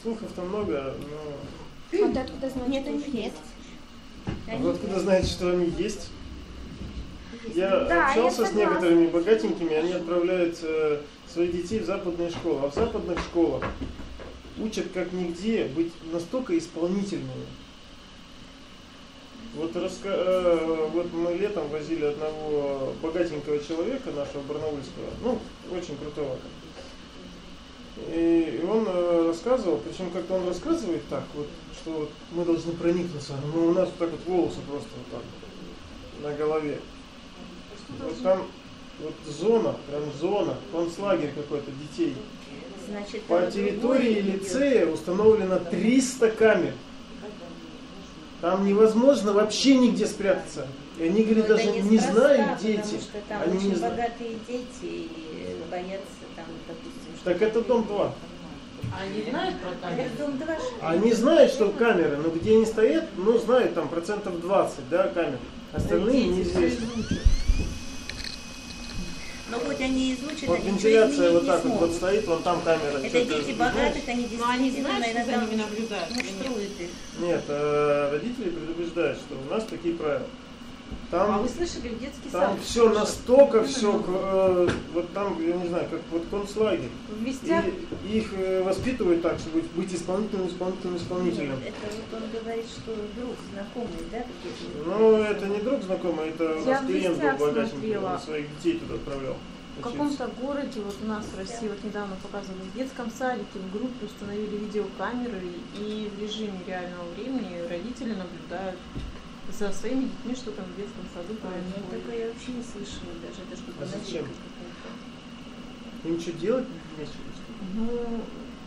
Speaker 7: Слухов-то много, но...
Speaker 6: А ты откуда знаешь,
Speaker 9: Нет,
Speaker 6: что
Speaker 9: они
Speaker 6: их
Speaker 9: есть.
Speaker 7: А
Speaker 9: Они
Speaker 7: вы откуда знаете, что они есть?
Speaker 9: есть.
Speaker 7: Я
Speaker 6: Да,
Speaker 7: общался
Speaker 6: я
Speaker 7: с некоторыми богатенькими, они отправляют э, своих детей в западные школы. А в западных школах учат как нигде быть настолько исполнительными. Вот, раска... э, вот мы летом возили одного богатенького человека, нашего барнаульского, ну, очень крутого. И и он э, рассказывал, причем как-то он рассказывает так, вот, что вот мы должны проникнуться. Ну, у нас вот так вот волосы просто вот так на голове. Вот там вот зона, прям зона, концлагерь какой-то детей.
Speaker 9: Значит,
Speaker 7: По
Speaker 9: там
Speaker 7: территории
Speaker 9: другое
Speaker 7: лицея установлено 300 камер. Там невозможно вообще нигде спрятаться. И они,
Speaker 9: идет.
Speaker 7: говорят,
Speaker 9: Но
Speaker 7: даже не знают дети.
Speaker 9: Потому что там
Speaker 7: Они
Speaker 9: очень
Speaker 7: не знают.
Speaker 9: богатые дети и боятся там, допустим, что...
Speaker 7: Так это дом 2.
Speaker 8: Они знают про
Speaker 9: 2
Speaker 7: Они знают, что камеры, но где они стоят, ну, знают там процентов 20, да, камер. Остальные неизвестно.
Speaker 9: Но хоть они изучат,
Speaker 7: Вот
Speaker 9: они
Speaker 7: вентиляция вот так вот, вот стоит, вон там камера.
Speaker 9: Это дети
Speaker 7: знаешь?
Speaker 9: богатых, они
Speaker 8: Но они
Speaker 9: действительно
Speaker 8: знают, что за
Speaker 9: иногда
Speaker 8: наблюдают? нет?
Speaker 9: муштруют их.
Speaker 7: Нет, э, родители предупреждают, что у нас такие правила.
Speaker 5: А
Speaker 7: Там,
Speaker 5: вы слышали, в детский
Speaker 7: там
Speaker 5: сад?
Speaker 7: все настолько все, вот там, я не знаю, как вот концлагерь.
Speaker 5: В вестях
Speaker 7: И их э, воспитывают так, чтобы быть исполнительным, исполнительным, исполнительным.
Speaker 9: Это вот он говорит, что друг знакомый, да?
Speaker 7: Ну, это не друг знакомый, это у
Speaker 5: Я
Speaker 7: нас
Speaker 5: в
Speaker 7: клиент был богатенький, он своих детей туда отправлял.
Speaker 5: в каком-то городе, вот у нас в России, вот недавно показывали, в детском садике в группе установили видеокамеры, и в режиме реального времени родители наблюдают за своими детьми, что там в детском саду
Speaker 9: А, ну,
Speaker 5: происходит.
Speaker 9: такое я вообще не слышала даже, это что-то
Speaker 7: А зачем? Им что делать нечего?
Speaker 5: Ну,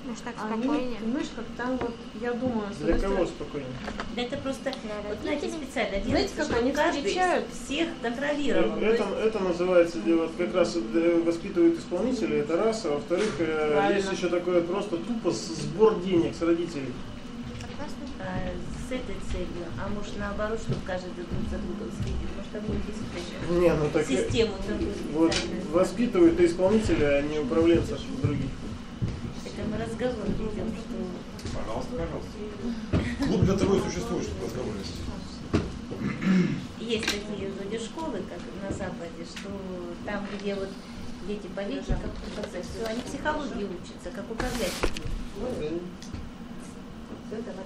Speaker 6: Может, так
Speaker 5: они,
Speaker 6: спокойнее?
Speaker 5: понимаешь, как там вот, я думаю,
Speaker 7: Для кого
Speaker 5: стороны,
Speaker 7: спокойно?
Speaker 9: Да это просто, вот знаете, специально
Speaker 5: Знаете,
Speaker 9: делается,
Speaker 5: как
Speaker 9: чтобы
Speaker 5: они встречают?
Speaker 9: всех контролировал. То
Speaker 7: Это,
Speaker 9: есть
Speaker 7: это называется, где вот как раз воспитывают исполнителей, это раз, а во-вторых, э,
Speaker 5: Правильно.
Speaker 7: есть еще такое просто тупо сбор денег с родителей.
Speaker 9: а, с этой целью, а может наоборот, чтобы каждый друг за другом следил, может там не еще
Speaker 7: Не, ну так э,
Speaker 9: систему такую
Speaker 7: вот воспитывают исполнителя, а не управленцев других.
Speaker 9: Это мы разговор ведем, что
Speaker 4: Пожалуйста, пожалуйста. Клуб для того и существует, чтобы разговор вести.
Speaker 9: есть такие вроде школы, как на Западе, что там, где вот дети политиков, все, они психологии учатся, как управлять людьми.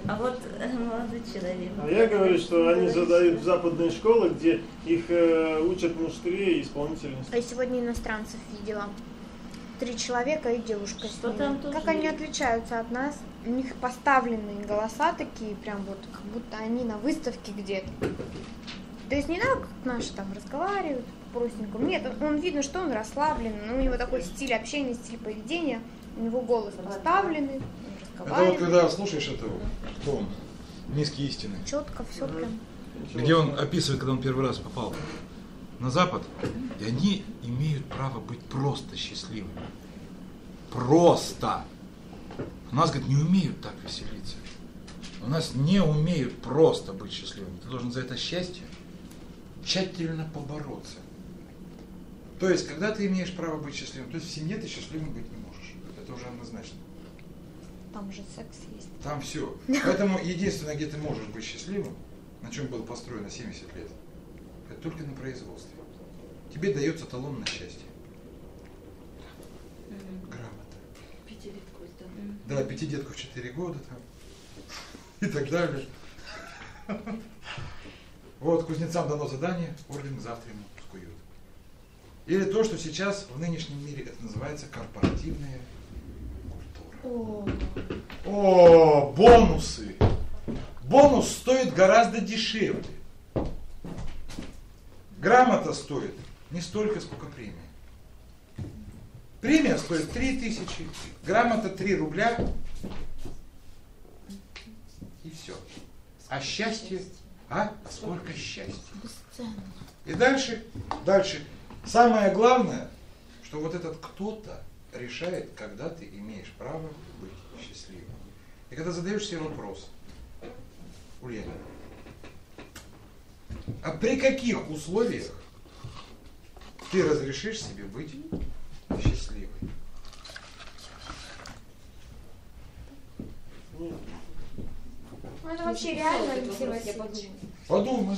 Speaker 9: А вот э, молодой человек.
Speaker 7: А я говорю, что они задают в западные школы, где их э, учат муштрее и исполнительности.
Speaker 6: Я сегодня иностранцев видела. Три человека и девушка с
Speaker 9: Что
Speaker 6: ними.
Speaker 9: там тоже
Speaker 6: Как они
Speaker 9: есть?
Speaker 6: отличаются от нас? У них поставленные голоса такие, прям вот, как будто они на выставке где-то. То есть не так, как наши там разговаривают по-простенькому. Нет, он, он видно, что он расслаблен, но у него такой стиль общения, стиль поведения, у него голос поставленный,
Speaker 4: Это вот когда слушаешь этого, кто он, низкий истины,
Speaker 6: Четко все прям.
Speaker 4: где он описывает, когда он первый раз попал на Запад, и они имеют право быть просто счастливыми. Просто. У нас, говорит, не умеют так веселиться. У нас не умеют просто быть счастливыми. Ты должен за это счастье тщательно побороться. То есть, когда ты имеешь право быть счастливым, то есть в семье ты счастливым быть не можешь. Это уже однозначно.
Speaker 6: Там же секс есть.
Speaker 4: Там все. Поэтому единственное, где ты можешь быть счастливым, на чем было построено 70 лет, это только на производстве. Тебе дается талон на счастье. Грамота.
Speaker 8: Пятилетку
Speaker 4: Да, пятидетку в 4 года там. и так далее. Вот, кузнецам дано задание, орден завтра ему скуют. Или то, что сейчас в нынешнем мире это называется корпоративная культура. О, бонусы! Бонус стоит гораздо дешевле. Грамота стоит не столько, сколько премия. Премия стоит 3000, грамота 3 рубля и все. А счастье, а? Сколько счастья. И дальше, дальше. Самое главное, что вот этот кто-то решает, когда ты имеешь право быть счастливым. И когда задаешь себе вопрос, Ульяна, а при каких условиях ты разрешишь себе быть счастливой?
Speaker 6: Ну, это вообще реально, Алексей Васильевич.
Speaker 4: Подумай.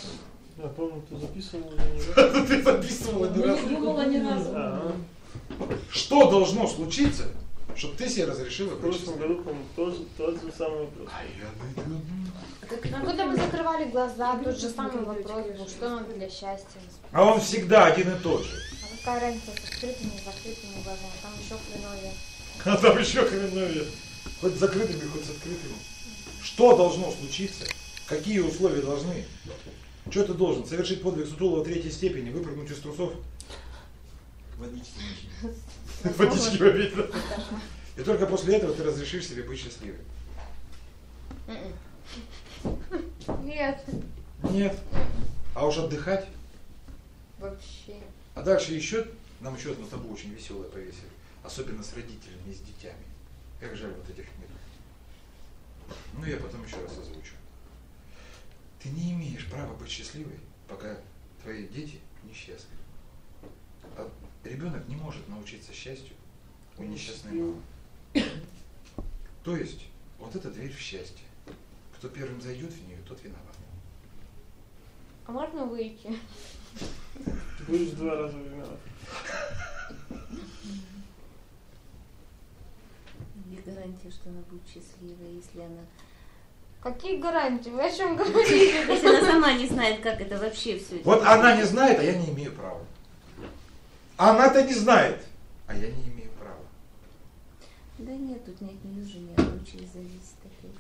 Speaker 7: Я помню, ты записывал или нет?
Speaker 4: Ты записывала не раз.
Speaker 8: Не думала ни разу.
Speaker 4: Что должно случиться, чтобы ты себе разрешила
Speaker 7: в прошлом году, по-моему, тоже тот же самый вопрос.
Speaker 4: А я думаю,
Speaker 6: Ну, когда мы закрывали глаза, тот же самый вопрос был, что надо для счастья.
Speaker 4: А он всегда один и тот же.
Speaker 6: А какая разница с открытыми и закрытыми глазами? Там еще хреновее.
Speaker 4: А там еще хреновее. Хоть с закрытыми, хоть с открытыми. Что должно случиться? Какие условия должны? Что ты должен? Совершить подвиг Сутулова третьей степени, выпрыгнуть из трусов? Водички. Водички попить. И только после этого ты разрешишь себе быть счастливой.
Speaker 6: Нет,
Speaker 4: Нет. А уж отдыхать?
Speaker 6: вообще.
Speaker 4: А дальше еще, нам еще одно табу очень веселое повесили. Особенно с родителями и с детьми. Как жаль вот этих нет. Ну, я потом еще раз озвучу. Ты не имеешь права быть счастливой, пока твои дети несчастливы. А ребенок не может научиться счастью у несчастной мамы. То есть, вот эта дверь в счастье. Кто первым зайдет в нее, тот виноват.
Speaker 6: А можно выйти?
Speaker 7: Ты будешь два раза виноват.
Speaker 10: Есть гарантия, что она будет счастлива, если она...
Speaker 6: Какие гарантии? Вы о чем говорите?
Speaker 10: Если она сама не знает, как это вообще все
Speaker 4: Вот она не знает, а я не имею права. Она-то не знает, а я не имею права.
Speaker 10: Да нет, тут нет, не уже не от случая зависит опять.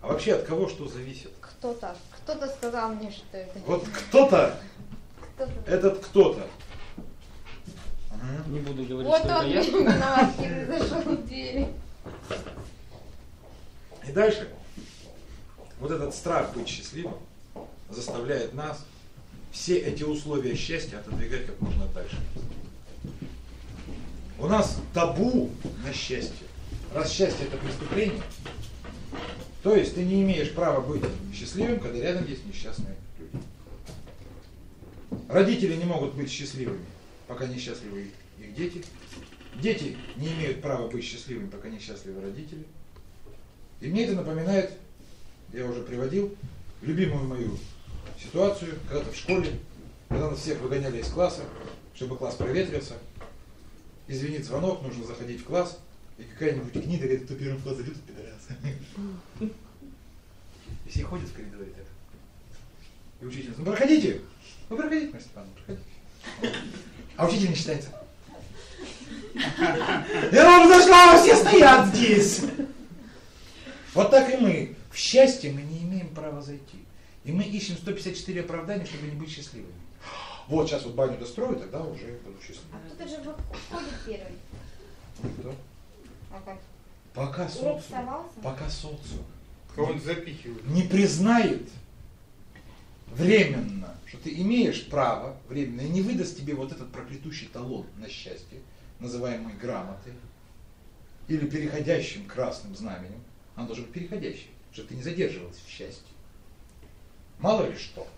Speaker 4: А вообще от кого что зависит?
Speaker 6: Кто-то, кто-то сказал мне, что это.
Speaker 4: Вот кто-то,
Speaker 6: Кто-то.
Speaker 4: этот кто-то.
Speaker 2: Не буду говорить,
Speaker 6: Вот
Speaker 2: что
Speaker 6: он
Speaker 2: это я.
Speaker 6: виноват, зашел в двери.
Speaker 4: И дальше вот этот страх быть счастливым заставляет нас все эти условия счастья отодвигать как можно дальше. У нас табу на счастье. Раз счастье это преступление, то есть ты не имеешь права быть счастливым, когда рядом есть несчастные люди. Родители не могут быть счастливыми, пока несчастливы их дети. Дети не имеют права быть счастливыми, пока несчастливы родители. И мне это напоминает, я уже приводил, любимую мою ситуацию, когда-то в школе, когда нас всех выгоняли из класса, чтобы класс проветрился. Извинит звонок, нужно заходить в класс, и какая-нибудь гнида говорит, кто первым в класс зайдет, пидорас. И все ходят в коридоре так. И учительница, ну проходите. Ну проходите, Марья Степановна, проходите. А учитель не считается. Я вам зашла, все стоят здесь. Вот так и мы. В счастье мы не имеем права зайти. И мы ищем 154 оправдания, чтобы не быть счастливыми. Вот сейчас вот баню дострою, тогда уже буду счастливым.
Speaker 6: Кто-то же выходит первый.
Speaker 4: Кто?
Speaker 6: А как?
Speaker 4: Пока социум,
Speaker 6: вставался?
Speaker 4: пока социум
Speaker 1: Кого-нибудь запихивают.
Speaker 4: не признает временно, что ты имеешь право временно, и не выдаст тебе вот этот проклятущий талон на счастье, называемый грамотой, или переходящим красным знаменем, он должен быть переходящим, чтобы ты не задерживался в счастье. Мало ли что.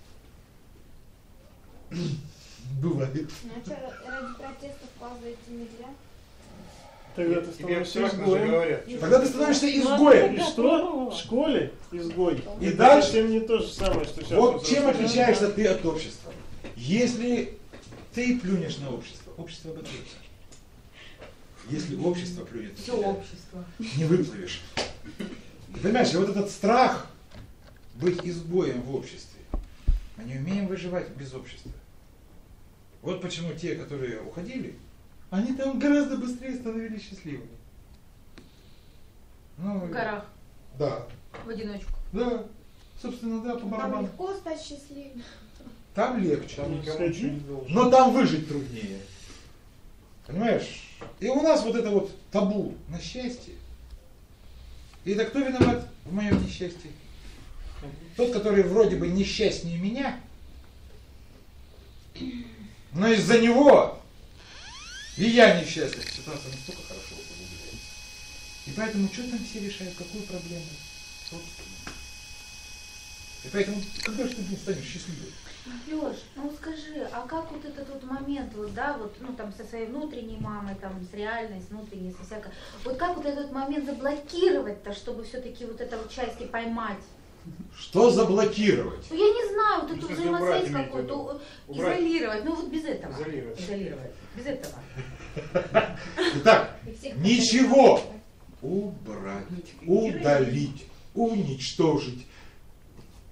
Speaker 4: Бывает.
Speaker 6: Ну а что, ради протестов класс зайти нельзя?
Speaker 7: Тогда ты становишься изгоем.
Speaker 4: Тогда ты становишься изгоем.
Speaker 7: И что? В школе изгой.
Speaker 4: И дальше-
Speaker 7: совсем не то же самое, что сейчас.
Speaker 4: Вот чем отличаешься ты от общества? Если ты плюнешь на общество, общество ободрится. Если общество плюнет на
Speaker 8: Все общество.
Speaker 4: не выплывешь. Ты понимаешь, вот этот страх быть изгоем в обществе. Мы не умеем выживать без общества. Вот почему те, которые уходили, они там гораздо быстрее становились счастливыми. Ну,
Speaker 8: В горах,
Speaker 4: Да,
Speaker 8: в одиночку.
Speaker 4: да. Собственно, да, по
Speaker 6: Там
Speaker 4: барабану.
Speaker 6: легко стать счастливым.
Speaker 4: Там легче.
Speaker 1: Там никому не должен.
Speaker 4: Но там выжить труднее. Понимаешь? И у нас вот это вот табу на счастье. И это кто виноват в моем несчастье? Тот, который вроде бы несчастнее меня, но из-за него и я несчастлив. Ситуация настолько хорошо углубляется. И поэтому что там все решают, какую проблему? Собственно. И поэтому, когда же ты блин, станешь счастливым?
Speaker 3: Леш, ну скажи, а как вот этот вот момент, вот, да, вот, ну там со своей внутренней мамой, там с реальной, с внутренней, со всякой, вот как вот этот момент заблокировать-то, чтобы все-таки вот это вот счастье поймать?
Speaker 4: Что заблокировать?
Speaker 3: Ну я не знаю, вот
Speaker 1: Ну,
Speaker 3: эту взаимосвязь какую-то, изолировать, ну вот без этого.
Speaker 1: Изолировать.
Speaker 3: Изолировать. Без этого.
Speaker 4: Итак, ничего убрать, удалить, уничтожить.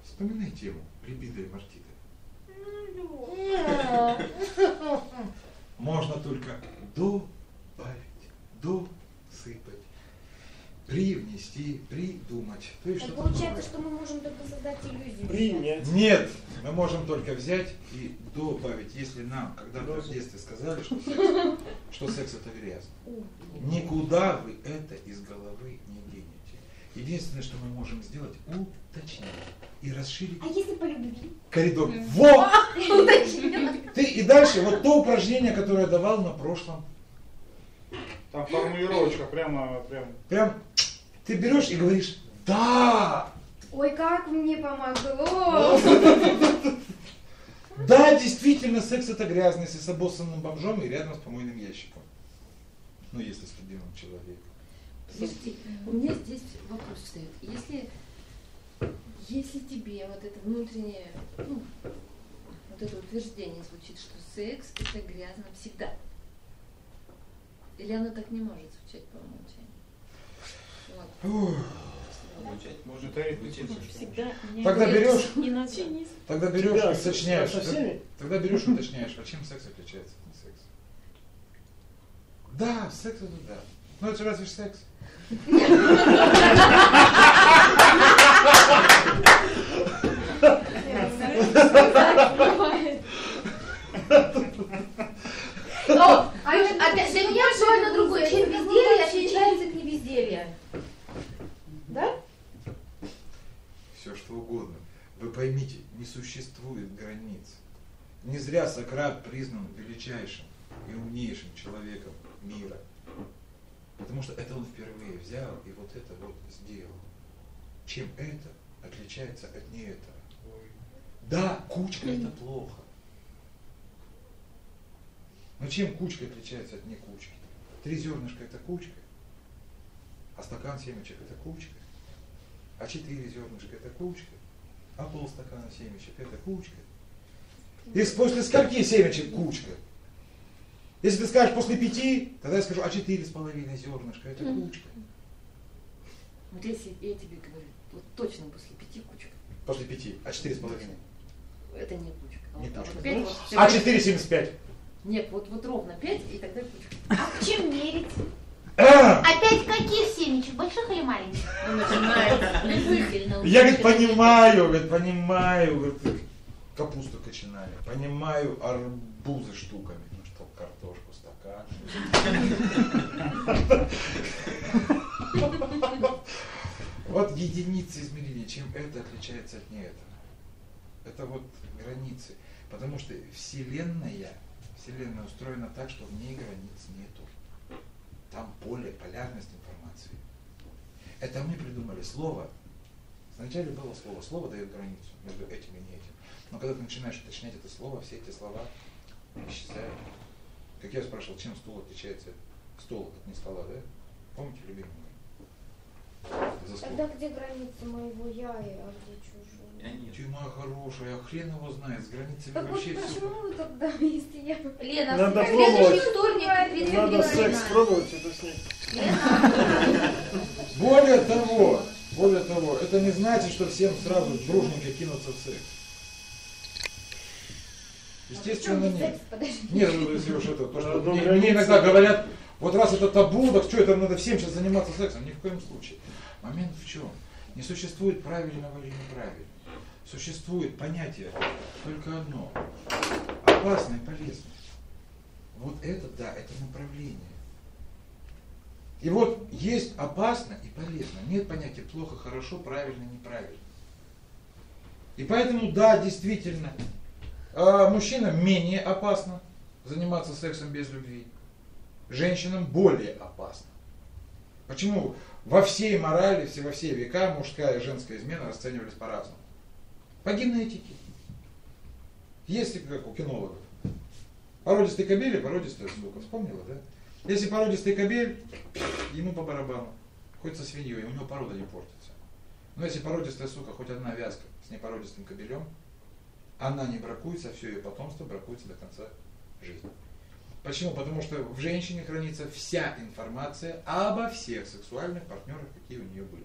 Speaker 4: Вспоминай тему Рибида и Мартида. Можно только добавить, досыпать, привнести, придумать. То есть
Speaker 6: Так
Speaker 4: что-то
Speaker 6: получается, что мы можем только создать иллюзию.
Speaker 7: Принять.
Speaker 4: Нет, мы можем только взять и добавить, если нам когда-то в детстве сказали, что секс, что секс это грязно. Никуда вы это из головы не денете. Единственное, что мы можем сделать, уточнить и расширить
Speaker 6: А если по любви?
Speaker 4: коридор. Вот! Ты и дальше, вот то упражнение, которое я давал на прошлом.
Speaker 1: Там формулировочка прямо, прям.
Speaker 4: Прям ты берешь и говоришь, да,
Speaker 6: Ой, как мне помогло!
Speaker 4: да, действительно, секс это грязно, если с обоссанным бомжом и рядом с помойным ящиком. Ну, если с любимым человеком.
Speaker 10: Подожди, у меня здесь вопрос встает. Если, если тебе вот это внутреннее, ну, вот это утверждение звучит, что секс это грязно всегда. Или оно так не может звучать по умолчанию? Вот.
Speaker 1: Можно это репетиция.
Speaker 5: Всегда
Speaker 4: Тогда берешь-. Тогда берешь и уточняешь.
Speaker 7: со всеми?
Speaker 4: Тогда берешь и уточняешь, а чем секс отличается от секса. Да, секс это да. Ну это разве секс?
Speaker 3: О, для для меня актуально другое. Чем безделье отличается от невезделья? Да?
Speaker 4: Все что угодно. Вы поймите, не существует границ. Не зря Сократ признан величайшим и умнейшим человеком мира. Потому что это он впервые взял и вот это вот сделал. Чем это отличается от не этого? Да, кучка это плохо. Но чем кучка отличается от не кучки? Три зернышка это кучка, а стакан семечек это кучка, а четыре зернышка это кучка, а полстакана семечек это кучка. И с- после скольки семечек кучка? Если ты скажешь после пяти, тогда я скажу, а четыре с половиной зернышка это кучка.
Speaker 10: Вот если я тебе говорю, вот точно после пяти кучек,
Speaker 4: После пяти, а четыре с половиной.
Speaker 10: это не кучка. А
Speaker 4: Не
Speaker 10: а
Speaker 4: кучка.
Speaker 10: вот пять вот всё
Speaker 4: А
Speaker 10: время-
Speaker 4: четыре семьдесят пять.
Speaker 10: Нет, вот, вот ровно пять, и тогда.
Speaker 6: А чем мерить?
Speaker 4: А!
Speaker 3: Опять каких семечек? Больших или маленьких?
Speaker 10: Ну, начинается.
Speaker 4: Я, говорит, понимаю, говорит, понимаю, говорит, капусту кочанами, понимаю арбузы штуками, ну что, картошку стакан. Вот единицы измерения, чем это отличается от не этого. Это вот границы. Потому что Вселенная, Вселенная устроена так, что в ней границ нету. Там поле, полярность информации. Это мы придумали слово. Сначала было слово. Слово дает границу между этим и не этим. Но когда ты начинаешь уточнять это слово, все эти слова исчезают. Как я спрашивал, чем стул отличается стол от не стола, да? Помните, любимый мой?
Speaker 6: Тогда где граница моего я, и а где чужой?
Speaker 4: Ты моя хорошая, а хрен его знает, с границами
Speaker 6: Так вот
Speaker 4: вообще все.
Speaker 6: почему вы тогда, если я...
Speaker 3: Лена,
Speaker 7: Надо
Speaker 3: в следующий
Speaker 7: пробовать.
Speaker 3: вторник 30
Speaker 7: Надо секс пробовать это с ней.
Speaker 4: Более того, более того, это не значит, что всем сразу дружненько кинуться в секс. Естественно, нет. Нет, ну, если уж это, то, что
Speaker 7: Ну,
Speaker 4: мне,
Speaker 7: границы.
Speaker 4: мне иногда говорят, вот раз это табу, так что это надо всем сейчас заниматься сексом? Ни в коем случае. Момент в чем? Не существует правильного или неправильного. Существует понятие только одно. Опасно и полезно. Вот это, да, это направление. И вот есть опасно и полезно. Нет понятия плохо, хорошо, правильно, неправильно. И поэтому, да, действительно, а, мужчинам менее опасно заниматься сексом без любви. Женщинам более опасно. Почему во всей морали, во все века мужская и женская измена расценивались по-разному? По генетике. Есть как у кинологов. Породистый кобель и породистая сука. Вспомнила, да? Если породистый кобель, ему по барабану. Хоть со свиньей, у него порода не портится. Но если породистая сука, хоть одна вязка с непородистым кобелем, она не бракуется, а все ее потомство бракуется до конца жизни. Почему? Потому что в женщине хранится вся информация обо всех сексуальных партнерах, какие у нее были.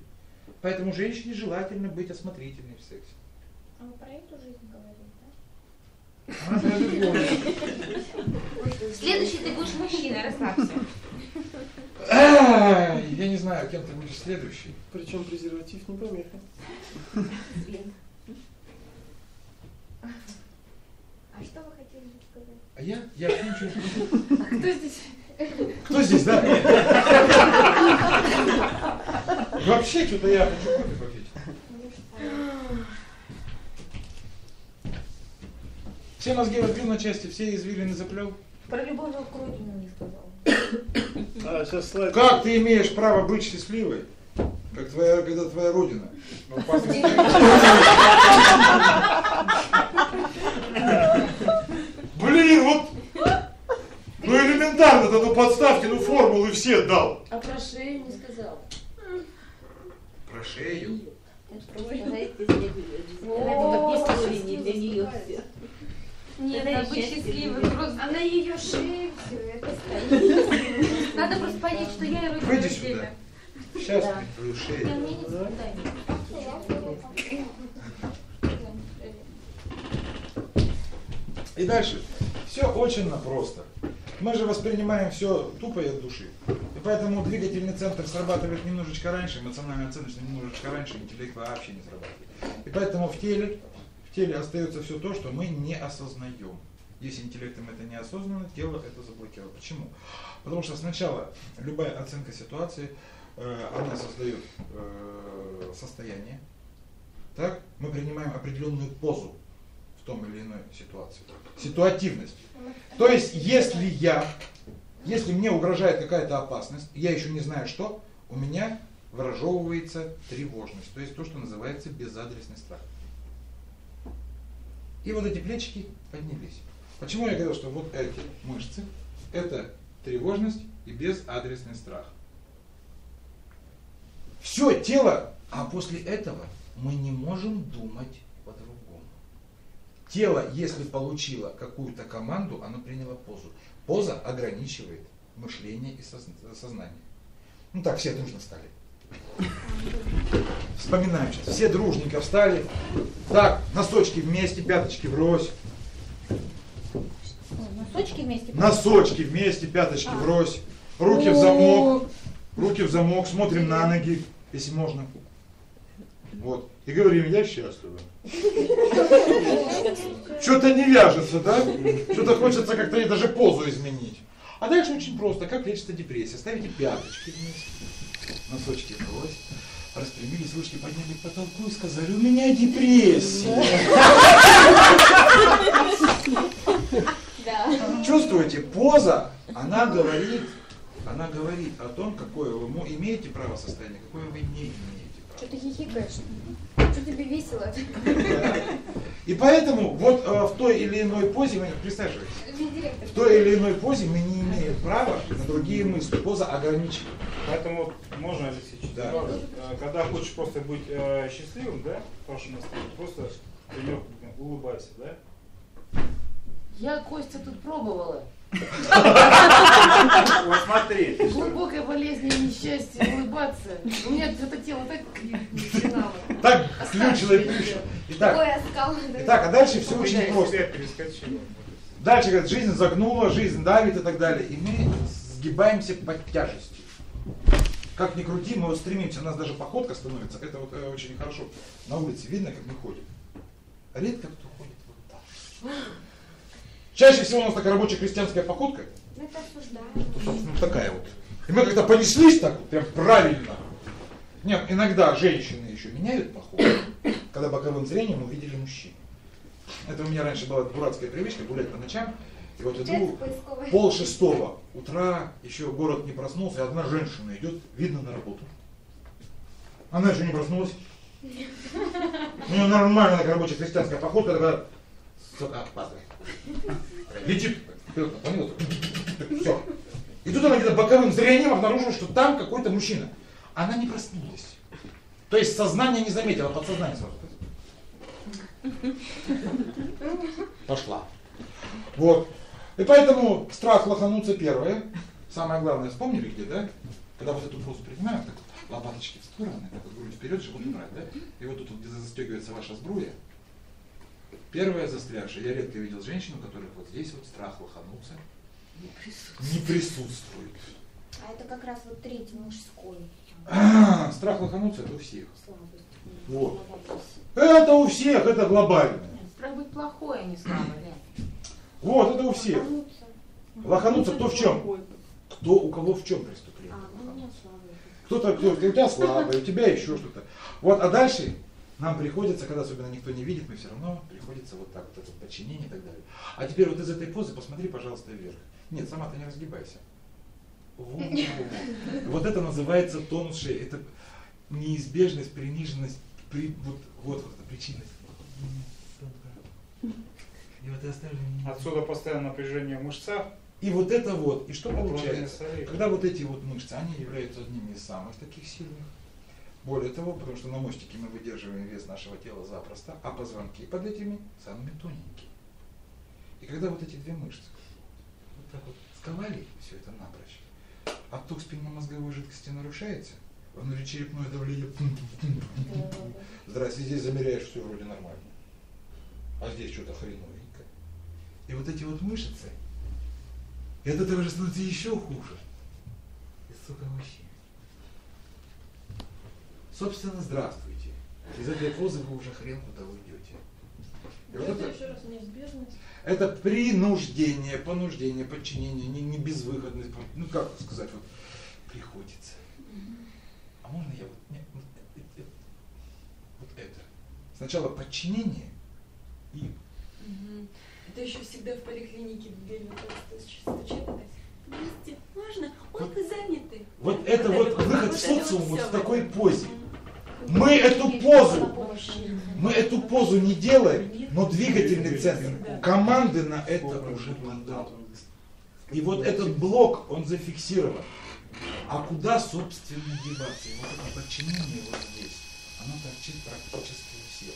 Speaker 4: Поэтому женщине желательно быть осмотрительной в сексе.
Speaker 6: А вы про эту жизнь
Speaker 4: про любовь.
Speaker 3: Следующий ты будешь мужчина, расслабься.
Speaker 4: Я не знаю, кем ты будешь следующий.
Speaker 7: Причем презерватив не помеха.
Speaker 6: А что вы хотели сказать?
Speaker 4: А я? Я ничего не.
Speaker 10: А кто здесь?
Speaker 4: Кто здесь, да? Вообще, что-то я хочу кофе попить. Все мозги разбил на части, все извилины заплел.
Speaker 3: Про любовь к родине не сказал.
Speaker 7: А, сейчас слайд.
Speaker 4: Как ты имеешь право быть счастливой? Как твоя, когда твоя родина. в опасности. Блин, вот, ну элементарно-то, ну подставьте, ну формулы все дал.
Speaker 10: А про шею не сказал.
Speaker 4: Про шею.
Speaker 8: Нет, надо быть счастливой. Просто
Speaker 6: А на ее шее все это стоит.
Speaker 8: надо просто понять, что я и
Speaker 4: Выйди сюда. Сейчас твою
Speaker 8: Я
Speaker 4: шею.
Speaker 8: мне не цветай.
Speaker 4: И дальше. Все очень просто. Мы же воспринимаем все тупо и от души. И поэтому двигательный центр срабатывает немножечко раньше, эмоционально оценочный немножечко раньше, интеллект вообще не срабатывает. И поэтому в теле, теле остается все то, что мы не осознаем. Если интеллектом это не осознанно, тело это заблокировало. Почему? Потому что сначала любая оценка ситуации, э, она создает э, состояние. Так? Мы принимаем определенную позу в том или иной ситуации. Ситуативность. То есть, если я, если мне угрожает какая-то опасность, я еще не знаю что, у меня выражевывается тревожность. То есть то, что называется безадресный страх. И вот эти плечики поднялись. Почему я говорил, что вот эти мышцы, это тревожность и безадресный страх. Все тело, а после этого мы не можем думать по-другому. Тело, если получило какую-то команду, оно приняло позу. Поза ограничивает мышление и соз- сознание. Ну так, все дружно встали. Вспоминаем сейчас. Все дружненько встали. Так, носочки вместе, пяточки врозь.
Speaker 3: Носочки вместе.
Speaker 4: Носочки вместе, пяточки врозь. Руки в замок. Руки в замок. Смотрим на ноги, если можно. Вот. И говорим, я счастлива. Что-то не вяжется, да? Что-то хочется как-то даже позу изменить. А дальше очень просто. Как лечится депрессия? Ставите пяточки вместе. Носочки врозь. Распрямились, ручки подняли к потолку и сказали, у меня депрессия. Чувствуете, поза, она говорит, она говорит о том, какое вы имеете право состояние, какое вы не имеете.
Speaker 6: Что ты хихикаешь? Что тебе весело?
Speaker 4: И поэтому вот э, в той или иной позе, вы присаживайтесь, в той или иной позе мы не имеем права на другие мысли. Поза ограничена.
Speaker 1: Поэтому можно, Алексей, чуть
Speaker 4: Да.
Speaker 1: добавить? Э, Когда хочешь просто быть э, счастливым, да, в настроении, просто пример, улыбайся, да?
Speaker 10: Я, Костя, тут пробовала.
Speaker 1: Вот смотри,
Speaker 10: Глубокой болезни и несчастья улыбаться. У меня это тело так начинало.
Speaker 4: включила и включила. Итак, итак, а дальше все очень просто. Дальше, говорит, жизнь загнула, жизнь давит и так далее. И мы сгибаемся под тяжестью. Как ни крути, мы вот стремимся, у нас даже походка становится, это вот э, очень хорошо. На улице видно, как мы ходим. Редко кто ходит вот так. Чаще всего у нас такая рабочая крестьянская походка,
Speaker 6: Мы это обсуждаем.
Speaker 4: вот, собственно, такая вот. И мы когда понеслись так, вот, прям правильно. Нет, иногда женщины еще меняют походку, когда боковым зрением увидели мужчин. Это у меня раньше была дурацкая привычка гулять по ночам. И вот иду пол шестого утра, еще город не проснулся, и одна женщина идет, видно, на работу. Она еще не проснулась. У нее нормальная рабочая крестьянская походка, такая, сука, опаздывает. Летит, вперед, наклонилась, все. И тут она где-то боковым зрением обнаружила, что там какой-то мужчина. Она не проснулась. То есть сознание не заметило, подсознание сразу. Пошла. Вот. И поэтому страх лохануться первое. Самое главное, вспомнили где, да? Когда вот эту позу принимаем, так лопаточки в стороны, так вот грудь вперед, живот убрать, да? И вот тут, вот, где застегивается ваша сбруя, первая застрявшая, я редко видел женщину, у которых вот здесь вот страх лохануться не присутствует.
Speaker 6: А это как раз вот третий мужской.
Speaker 4: А, страх лохануться это у всех.
Speaker 6: Слабость.
Speaker 4: Вот. Это у всех, это глобально.
Speaker 8: Страх быть плохой, а не слабый.
Speaker 4: Вот, это у всех.
Speaker 6: Лохануться.
Speaker 4: Лохануться кто в чем? Кто у кого в чем преступление?
Speaker 6: А, ну.
Speaker 4: Кто-то, кто, у тебя слабый, у тебя еще что-то. Вот, а дальше нам приходится, когда особенно никто не видит, мы все равно приходится вот так, вот это подчинение и так далее. А теперь вот из этой позы посмотри, пожалуйста, вверх. Нет, сама ты не разгибайся. Во. Вот это называется тонус шеи. Это неизбежность, приниженность, при, вот, вот, вот эта причинность. И вот.
Speaker 1: Отсюда постоянное напряжение в мышцах.
Speaker 4: И вот это вот, и что получается? Когда вот эти вот мышцы, они являются одними из самых таких сильных. Более того, потому что на мостике мы выдерживаем вес нашего тела запросто, а позвонки под этими самыми тоненькие. И когда вот эти две мышцы вот так вот сковали все это напрочь, отток спинномозговой жидкости нарушается, внутричерепное давление, здрасте, здесь замеряешь, все вроде нормально, а здесь что-то хреновенько. И вот эти вот мышцы, и от этого же становится еще хуже. И сука вообще. Собственно, здравствуйте. Из этой позы вы уже хрен куда уйдете. И вот это,
Speaker 10: еще раз неизбежность.
Speaker 4: это принуждение, понуждение, подчинение, не, не безвыходность. Ну как сказать, вот приходится. А можно я вот, не, вот, э- э- вот это. Сначала подчинение и
Speaker 10: Мгм. Это еще всегда в поликлинике в такая, Здравствуйте, можно? Ой,
Speaker 4: Вот-
Speaker 10: вы заняты.
Speaker 4: вот это вот
Speaker 10: это
Speaker 4: выход в
Speaker 10: вот это вот
Speaker 4: социум вот в такой
Speaker 10: это.
Speaker 4: позе.
Speaker 10: Мгм.
Speaker 4: Мы эту позу. Мы эту позу не делаем, но двигательный центр команды на это уже подал. И вот этот блок, он зафиксирован. А куда, собственно, деваться? Вот это подчинение вот здесь, оно торчит практически у всех.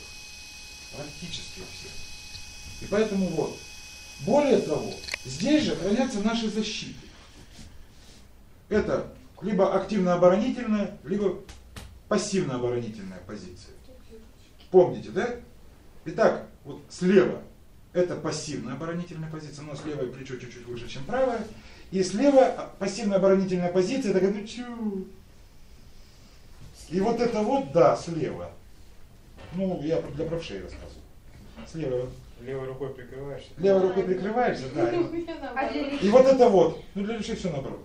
Speaker 4: Практически у всех. И поэтому вот. Более того, здесь же хранятся наши защиты. Это либо активно-оборонительная, либо пассивно-оборонительная позиция. Помните, да? Итак, вот слева это пассивная оборонительная позиция, но левое плечо чуть-чуть выше, чем правое. И слева пассивная оборонительная позиция, это ну чу. И вот это вот, да, слева. Ну, я для правшей рассказываю. Слева. вот.
Speaker 1: Левой рукой прикрываешься.
Speaker 4: Левой рукой прикрываешься, да. И вот это вот. Ну, для левшей все наоборот.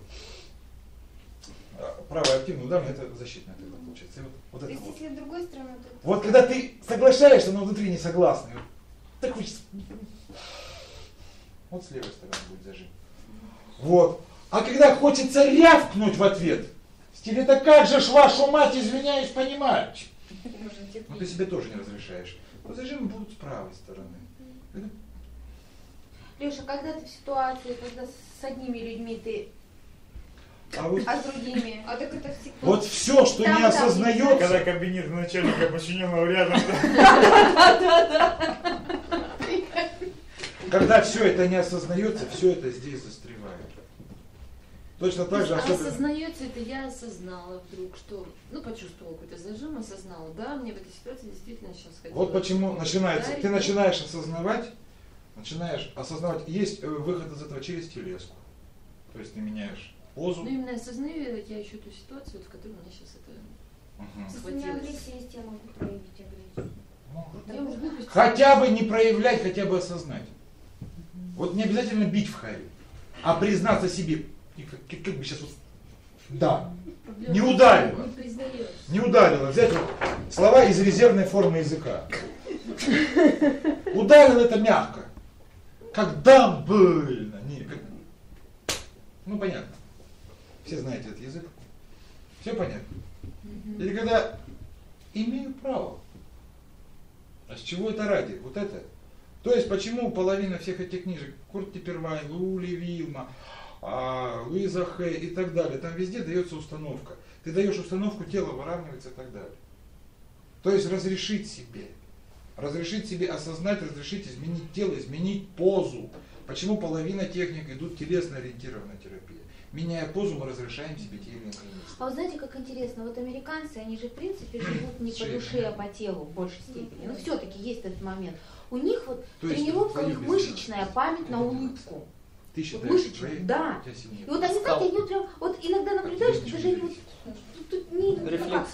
Speaker 4: А, Правая активная ударная, это защитная тогда получается. И вот, вот
Speaker 6: То
Speaker 4: это
Speaker 6: есть,
Speaker 4: вот.
Speaker 6: если с другой стороны, то...
Speaker 4: Вот когда ты соглашаешься, но внутри не согласный, вот так хочется. Вот с левой стороны будет зажим. Вот. А когда хочется рявкнуть в ответ, в стиле, как же ж вашу мать, извиняюсь, понимаю. Но ты себе тоже не разрешаешь. То зажимы будут с правой стороны.
Speaker 8: Леша, когда ты в ситуации, когда с одними людьми ты,
Speaker 4: А вот,
Speaker 8: а с другими?
Speaker 6: А так это всегда...
Speaker 4: вот все, что
Speaker 6: Там,
Speaker 4: не
Speaker 6: там,
Speaker 1: Когда кабинет начальника подчиненного рядом.
Speaker 4: когда все это не осознается, все это здесь застревает. Точно так же
Speaker 10: А
Speaker 4: особенно...
Speaker 10: осознается это, я осознала вдруг, что, ну, почувствовала какой-то зажим, осознала, да, мне в этой ситуации действительно сейчас хотелось
Speaker 4: Вот почему начинается, ты начинаешь осознавать, начинаешь осознавать, есть э, выход из этого через телеску. То есть ты меняешь позу.
Speaker 10: Ну, именно осознаю я еще ту ситуацию, в которой у меня сейчас это
Speaker 4: Мгм.
Speaker 6: Если у меня
Speaker 10: схватилось.
Speaker 6: агрессия есть, я могу проявить агрессию.
Speaker 10: Я уже глупости
Speaker 4: Хотя бы не проявлять, хотя бы осознать. Вот не обязательно бить в харе, а признаться себе. И как, как- как бы сейчас вот... Да,
Speaker 10: Проблема
Speaker 4: не ударила.
Speaker 10: Не
Speaker 4: не ударило. Взять вот слова из резервной формы языка. Ударил это мягко. Когда больно. Не, как- Ну понятно. Все знаете этот язык. Все понятно. Или когда имею право. А с чего это ради? Вот это. То есть почему половина всех этих книжек, Курт Типервай, Лули Вилма, а, Луиза Хэй и так далее, там везде дается установка. Ты даешь установку, тело выравнивается и так далее. То есть разрешить себе. Разрешить себе осознать, разрешить изменить тело, изменить позу. Почему половина техник идут телесно-ориентированная терапия? Меняя позу, мы разрешаем себе те или иные мысли.
Speaker 3: А вы знаете, как интересно, вот американцы, они же в принципе живут не по душе, а по телу в большей степени. Но все-таки есть этот момент. У них вот
Speaker 4: То
Speaker 3: тренировка, у них мышечная память на улыбку.
Speaker 4: Ты
Speaker 3: Вот
Speaker 4: считаешь, твои-
Speaker 3: да.
Speaker 4: у тебя сильнее?
Speaker 3: И вот они, знаете, они вот прям, вот иногда наблюдаешь, что даже они вот тут, не, ну,
Speaker 2: Рефлекс.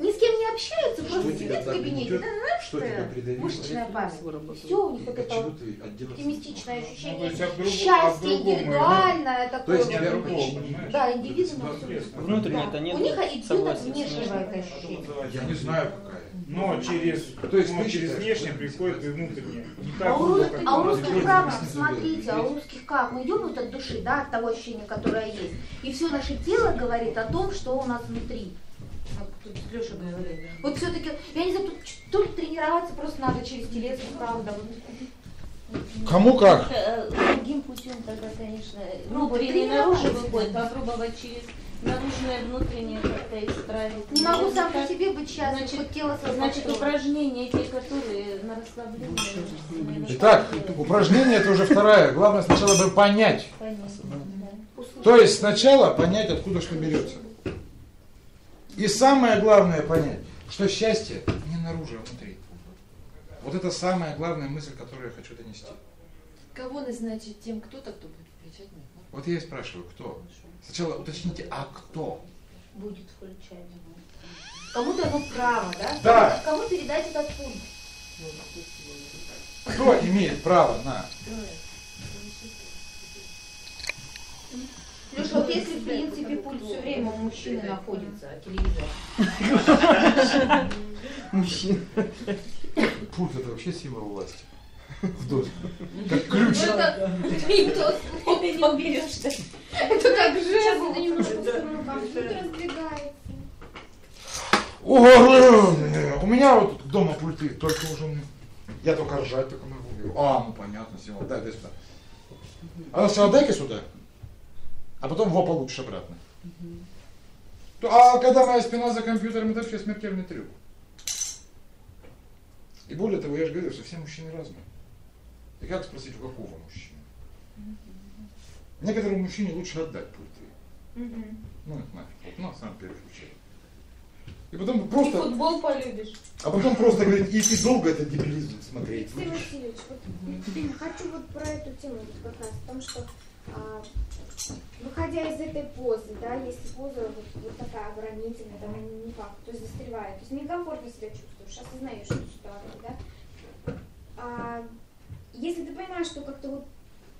Speaker 3: ни с кем не общаются,
Speaker 4: Что
Speaker 3: просто сидят в кабинете,
Speaker 4: гнетет?
Speaker 3: да, знаешь,
Speaker 4: Что тебя придавило?
Speaker 3: мышечная память. Все у них вот
Speaker 4: от
Speaker 3: это вот оптимистичное
Speaker 1: Ну, то
Speaker 3: ощущение
Speaker 1: есть другого,
Speaker 3: индивидуальное
Speaker 4: То
Speaker 3: такое.
Speaker 4: есть
Speaker 3: вот.
Speaker 4: тебя
Speaker 1: другого?
Speaker 3: Да, индивидуум.
Speaker 1: Соответственно.
Speaker 2: Внутренне-то
Speaker 3: Да.
Speaker 2: нет.
Speaker 3: У них идет
Speaker 2: конечно.
Speaker 3: это ощущение.
Speaker 4: Я не знаю какая.
Speaker 1: Но через,
Speaker 4: То есть
Speaker 1: ну,
Speaker 4: ты
Speaker 1: через внешнее приходит и внутреннее. Не
Speaker 3: А
Speaker 1: так
Speaker 3: у,
Speaker 1: грубо,
Speaker 3: рус-
Speaker 1: как
Speaker 3: а у
Speaker 1: у
Speaker 3: русских как? Смотрите, а у русских как? Мы идем вот от души, да, от того ощущения, которое есть. И все наше тело говорит о том, что у нас внутри. Вот тут Леша говорил. Вот все-таки, я не знаю, тут ч- то ли тренироваться просто надо через телеску, правда. Вот.
Speaker 4: Кому как?
Speaker 9: Э, Другим путем тогда, конечно,
Speaker 3: Ну, тренироваться.
Speaker 9: наружу выходит, попробовать через наружное внутреннее как-то исправить.
Speaker 3: Не могу сам по себе быть счастлив,
Speaker 9: Значит-
Speaker 3: тело
Speaker 9: Значит, упражнения те, которые на расслабление.
Speaker 4: Итак, упражнение это уже вторая. Главное сначала бы понять.
Speaker 9: Понятно, да.
Speaker 4: То есть сначала понять, откуда что берется. И самое главное понять, что счастье не наружу, а внутри. Вот это самая главная мысль, которую я хочу донести.
Speaker 10: Кого назначить тем кто-то, кто будет включать мой
Speaker 4: Вот я и спрашиваю, кто? Сначала уточните, а кто?
Speaker 3: Будет включать. Кому-то оно право, да?
Speaker 4: Да.
Speaker 3: Кому передать этот пункт?
Speaker 4: Кто имеет право на?
Speaker 3: Леша, вот если в принципе пульт все время у мужчины находится, а телевизор.
Speaker 2: Мужчина.
Speaker 4: Пульт это вообще символ власти. В доме. Как ключ.
Speaker 3: Ну, это не то слово.
Speaker 9: Ты не уберешь, что ли?
Speaker 3: Это как
Speaker 6: Сейчас
Speaker 3: жезл.
Speaker 6: это немножко в сторону компьютер раздвигается.
Speaker 4: О, у меня вот дома пульты только уже. Я только ржать только могу. Говорю, А, ну понятно, символ. Дай, дай сюда. А сначала дай-ка сюда, а потом его получишь обратно. А когда моя спина за компьютером, это вообще смертельный трюк. И более того, я же говорю, что все мужчины разные. И как спросить, у какого мужчины? Некоторому мужчине лучше отдать пульты. Ну, это нафиг. Вот, ну, сам переключай. И потом
Speaker 8: И
Speaker 4: просто,
Speaker 8: футбол полюбишь.
Speaker 4: а потом просто говорит, и, и долго это дебилизм смотреть.
Speaker 6: Алексей. Васильевич, вот хочу вот про эту тему вот как раз, потому что а, выходя из этой позы, да, если поза вот, вот такая оборонительная, там не факт, то есть застревает, то есть некомфортно себя чувствуешь, осознаешь эту ситуацию, да. А, если ты понимаешь, что как-то вот,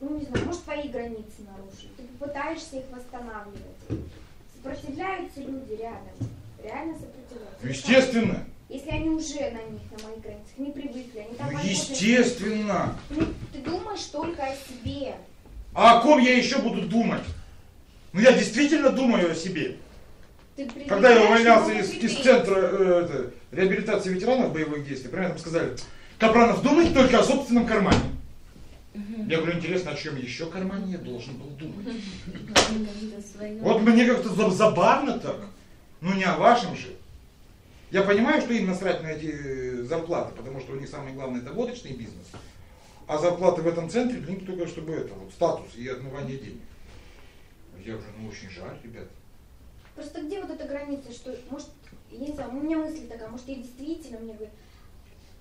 Speaker 6: ну не знаю, может твои границы нарушили, ты попытаешься их восстанавливать. Сопротивляются люди рядом, реально сопротивляются.
Speaker 4: Естественно.
Speaker 6: Если они уже на них, на моих границах, не привыкли, они там
Speaker 4: Ну, естественно.
Speaker 6: Ну, ты думаешь только о себе.
Speaker 4: А о ком я еще буду думать? Ну я действительно думаю о себе. Когда я увольнялся из, из центра э, это, реабилитации ветеранов боевых действий, примерно там сказали, Капранов, думайте только о собственном кармане. Я говорю, интересно, о чем еще кармане я должен был думать? Вот мне как-то за- забавно так. Ну не о вашем же. Я понимаю, что им насрать на эти э, зарплаты, потому что у них самое главное это водочный бизнес. А зарплаты в этом центре для них только чтобы это, вот статус и отмывание денег. Я уже, ну очень жаль, ребят.
Speaker 6: Просто где вот эта граница, что, может, я не знаю, у меня мысль такая, может, я действительно, мне говорят,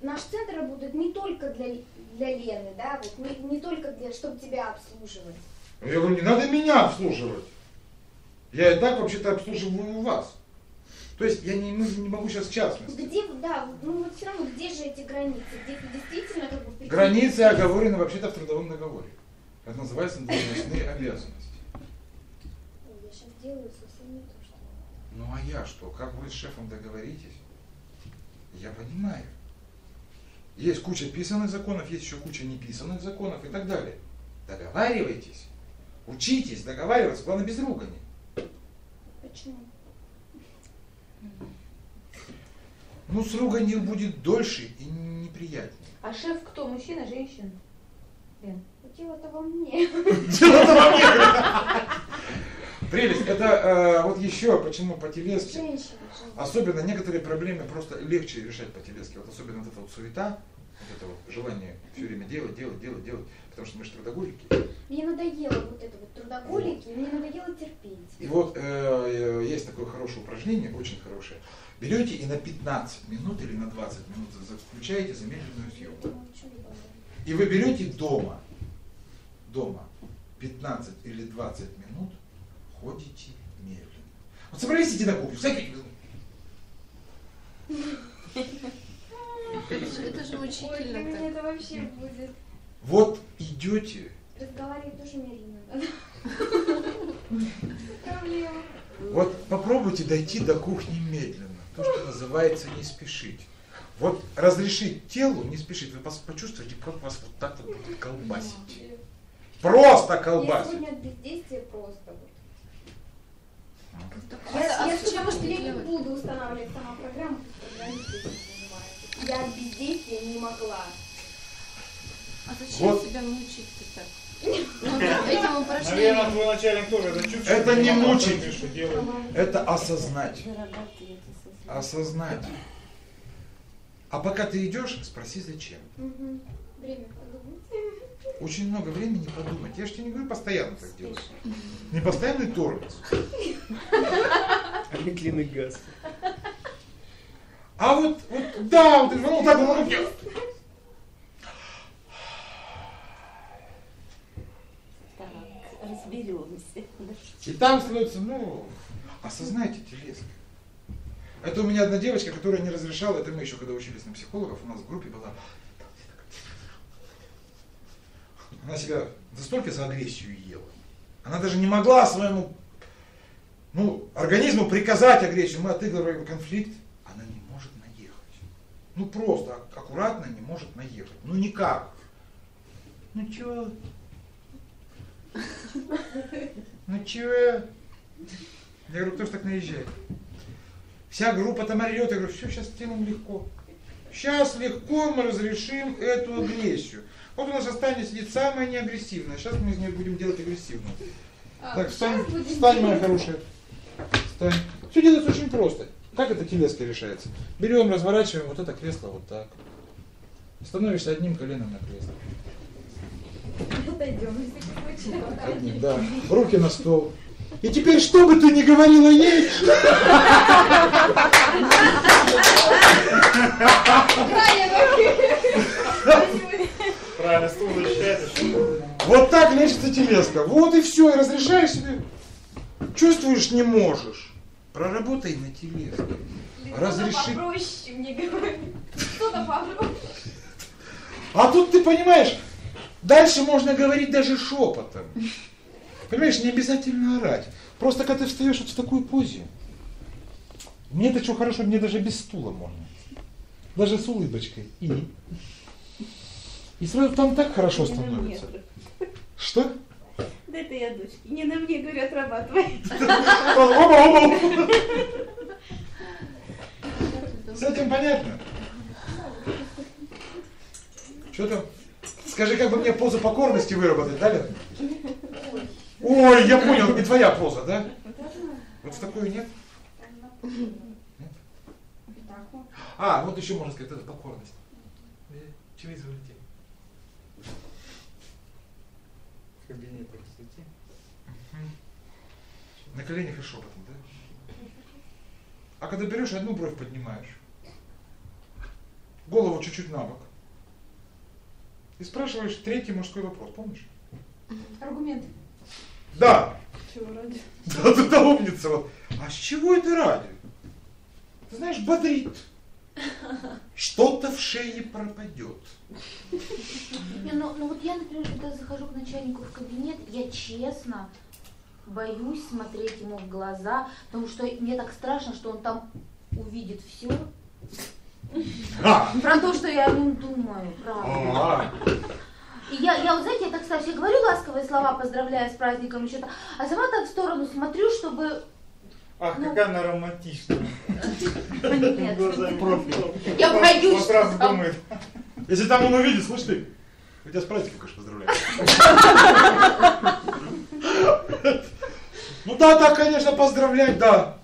Speaker 6: наш центр работает не только для, для Лены, да, вот, не, не только для, чтобы тебя обслуживать.
Speaker 4: Я говорю, не надо меня обслуживать. Я и так вообще-то обслуживаю вас. То есть я не, не могу сейчас в частности.
Speaker 6: Где, да, ну вот все равно, где же эти границы? Где ты действительно как бы...
Speaker 4: Границы оговорены вообще-то в трудовом договоре. Это называется должностные обязанности.
Speaker 6: Я сейчас делаю совсем не то, что...
Speaker 4: Ну а я что? Как вы с шефом договоритесь? Я понимаю. Есть куча писанных законов, есть еще куча неписанных законов и так далее. Договаривайтесь. Учитесь договариваться, главное без ругани.
Speaker 6: Почему?
Speaker 4: Ну, с руганью будет дольше и неприятнее.
Speaker 8: А шеф кто? Мужчина, женщина?
Speaker 6: Дело-то во мне.
Speaker 4: Дело-то во мне. Прелесть. Это э, вот еще почему по телеске. Особенно некоторые проблемы просто легче решать по телеске. Вот особенно вот эта вот суета, вот это вот желание все время делать, делать, делать, делать. Потому что мы же трудоголики.
Speaker 6: Мне надоело вот это вот трудоголики, и мне надоело терпеть.
Speaker 4: И вот э, э, есть такое хорошее упражнение, очень хорошее. Берете и на 15 минут или на 20 минут включаете замедленную съемку.
Speaker 6: Ну.
Speaker 4: И вы берете дома, дома 15 или 20 минут ходите медленно. Вот собрались идти на кухню, всякие...
Speaker 10: Это же, это же
Speaker 6: Ой,
Speaker 10: мучительно так.
Speaker 6: это вообще будет...
Speaker 4: Вот идете,
Speaker 6: Разговаривать тоже Марина надо. Проблема.
Speaker 4: вот попробуйте дойти до кухни медленно. То, что называется не спешить. Вот разрешить телу не спешить. Вы почувствуете, как вас вот так вот будет колбасить. Просто
Speaker 6: Я
Speaker 4: колбасить.
Speaker 6: сегодня от бездействия просто Я,
Speaker 10: а
Speaker 6: я сказала, что я не буду устанавливать сама программу. Я от бездействия не могла.
Speaker 10: А зачем
Speaker 4: Вот.
Speaker 10: себя мучить-то так? Ну,
Speaker 1: Наверное, твой начальник тоже это чувствует.
Speaker 4: Это не мучить. Это осознать. Осознать. А пока ты идешь, спроси зачем.
Speaker 6: Время.
Speaker 4: Очень много времени подумать. Я же тебе не говорю постоянно так делать. Не постоянный тормоз.
Speaker 2: А медленный газ.
Speaker 4: А вот, вот да, вот, ну, вот так вот, ну,
Speaker 9: Так, разберемся.
Speaker 4: И там становится, ну, осознайте телесно. Это у меня одна девочка, которая не разрешала, это мы еще когда учились на психологов, у нас в группе была. Она себя настолько за агрессию ела. Она даже не могла своему ну, организму приказать агрессию. Мы отыгрываем конфликт, она не может наехать. Ну просто ак- аккуратно не может наехать. Ну никак. Ну чё? Ну чё? Я говорю, кто ж так наезжает? Вся группа там орет, я говорю, все, сейчас тему легко. Сейчас легко мы разрешим эту агрессию. Вот у нас останется сидит самая неагрессивная. Сейчас мы из нее будем делать агрессивную.
Speaker 8: А,
Speaker 4: Так, встань, встань, моя хорошая. Встань. Все делается очень просто. Как это телеска решается? Берем, разворачиваем вот это кресло вот так. Становишься одним коленом на кресло. Одним, да. Руки на стол. И теперь, что бы ты ни говорила ей,
Speaker 1: Правильно, стул защищается. что-
Speaker 4: вот так лечится телеска. Вот и все, и разрешаешь себе. Чувствуешь, не можешь. Проработай на телеске. Разреши.
Speaker 6: попроще мне говорит. Что-то попроще.
Speaker 4: А тут ты понимаешь, дальше можно говорить даже шепотом. Понимаешь, не обязательно орать. Просто когда ты встаешь вот в такую позе. Мне это что хорошо, мне даже без стула можно. Даже с улыбочкой. И, и сразу там так хорошо
Speaker 9: Не
Speaker 4: становится. Что?
Speaker 9: Да это я дочки. Не на мне, говорю, отрабатывай.
Speaker 4: Оба-оба. С этим понятно? Что там? Скажи, как бы мне позу покорности выработать, да, Лена? Ой, я понял, не твоя поза, да? Вот в такую нет? Нет? А, вот еще можно сказать, это покорность. Чего изволите?
Speaker 1: В кабинете красоте.
Speaker 4: На коленях и шепотом, да? А когда берешь, одну бровь поднимаешь, голову чуть-чуть на бок, и спрашиваешь третий мужской вопрос, помнишь?
Speaker 8: Аргументы.
Speaker 4: Да,
Speaker 5: Чего ради?
Speaker 4: да, ты да умница, вот. А с чего это ради? Ты знаешь, бодрит. Что-то в шее пропадет.
Speaker 3: Не, ну, ну вот я, например, когда захожу к начальнику в кабинет, я честно боюсь смотреть ему в глаза, потому что мне так страшно, что он там увидит все.
Speaker 4: А,
Speaker 3: Про то, что я о нем думаю, правда. И я, я вот, знаете, я так стараюсь, я говорю ласковые слова, поздравляя с праздником, еще а сама так в сторону смотрю, чтобы...
Speaker 1: Ах,
Speaker 3: Ну.
Speaker 1: какая она романтичная.
Speaker 3: Я боюсь,
Speaker 1: сразу
Speaker 3: там-
Speaker 1: думает.
Speaker 4: Если там он увидит, слышь ты, я тебя с праздником, конечно, поздравляю. Ну да, да, конечно, поздравлять, да.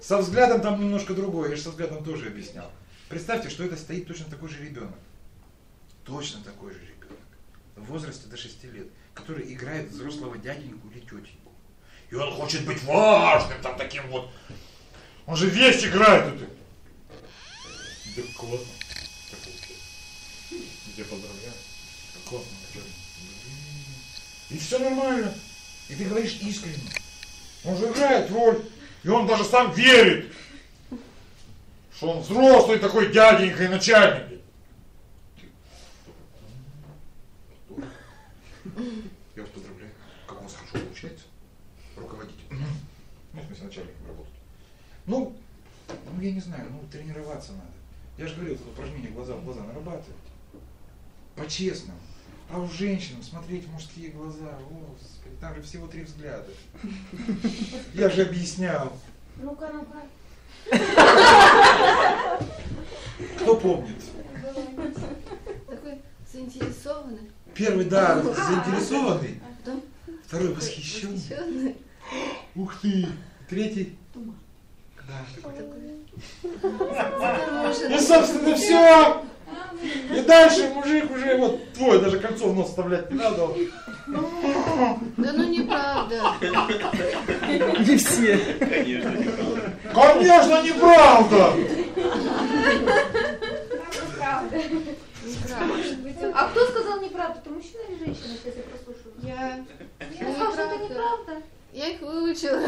Speaker 4: Со взглядом там немножко другое, я же со взглядом тоже объяснял. Представьте, что это стоит точно такой же ребенок. Точно такой же ребенок. В возрасте до 6 лет, который играет взрослого дяденьку или тетеньку. И он хочет быть важным, там таким вот. Он же весь играет это. Да классно. Я поздравляю. Классно. И все нормально. И ты говоришь искренне. Он же играет роль. И он даже сам верит, что он взрослый такой дяденька и начальник. Я вас поздравляю. Как у вас хорошо получается. Руководитель. Смысле, начальником работать. Ну, ну, я не знаю, ну, тренироваться надо. Я же говорил, это упражнение глаза в глаза нарабатывать. По-честному. А у женщин смотреть в мужские глаза, господи, там же всего три взгляда. Я же объяснял.
Speaker 3: Ну-ка, ну-ка.
Speaker 4: Кто помнит?
Speaker 10: Такой заинтересованный.
Speaker 4: Первый, да, заинтересованный.
Speaker 10: А потом
Speaker 4: Второй восхищенный. Ух ты. Третий. Да.
Speaker 10: Заторможенный.
Speaker 4: И, собственно, все. И дальше мужик уже вот твой, даже кольцо в нос вставлять не надо.
Speaker 10: Да ну неправда.
Speaker 2: Не все.
Speaker 4: Конечно, неправда.
Speaker 10: Неправда.
Speaker 3: А кто сказал неправду? Ты мужчина или женщина, сейчас я прослушаю?
Speaker 10: Я...
Speaker 3: Я сказала, что это неправда.
Speaker 10: Я их выучила.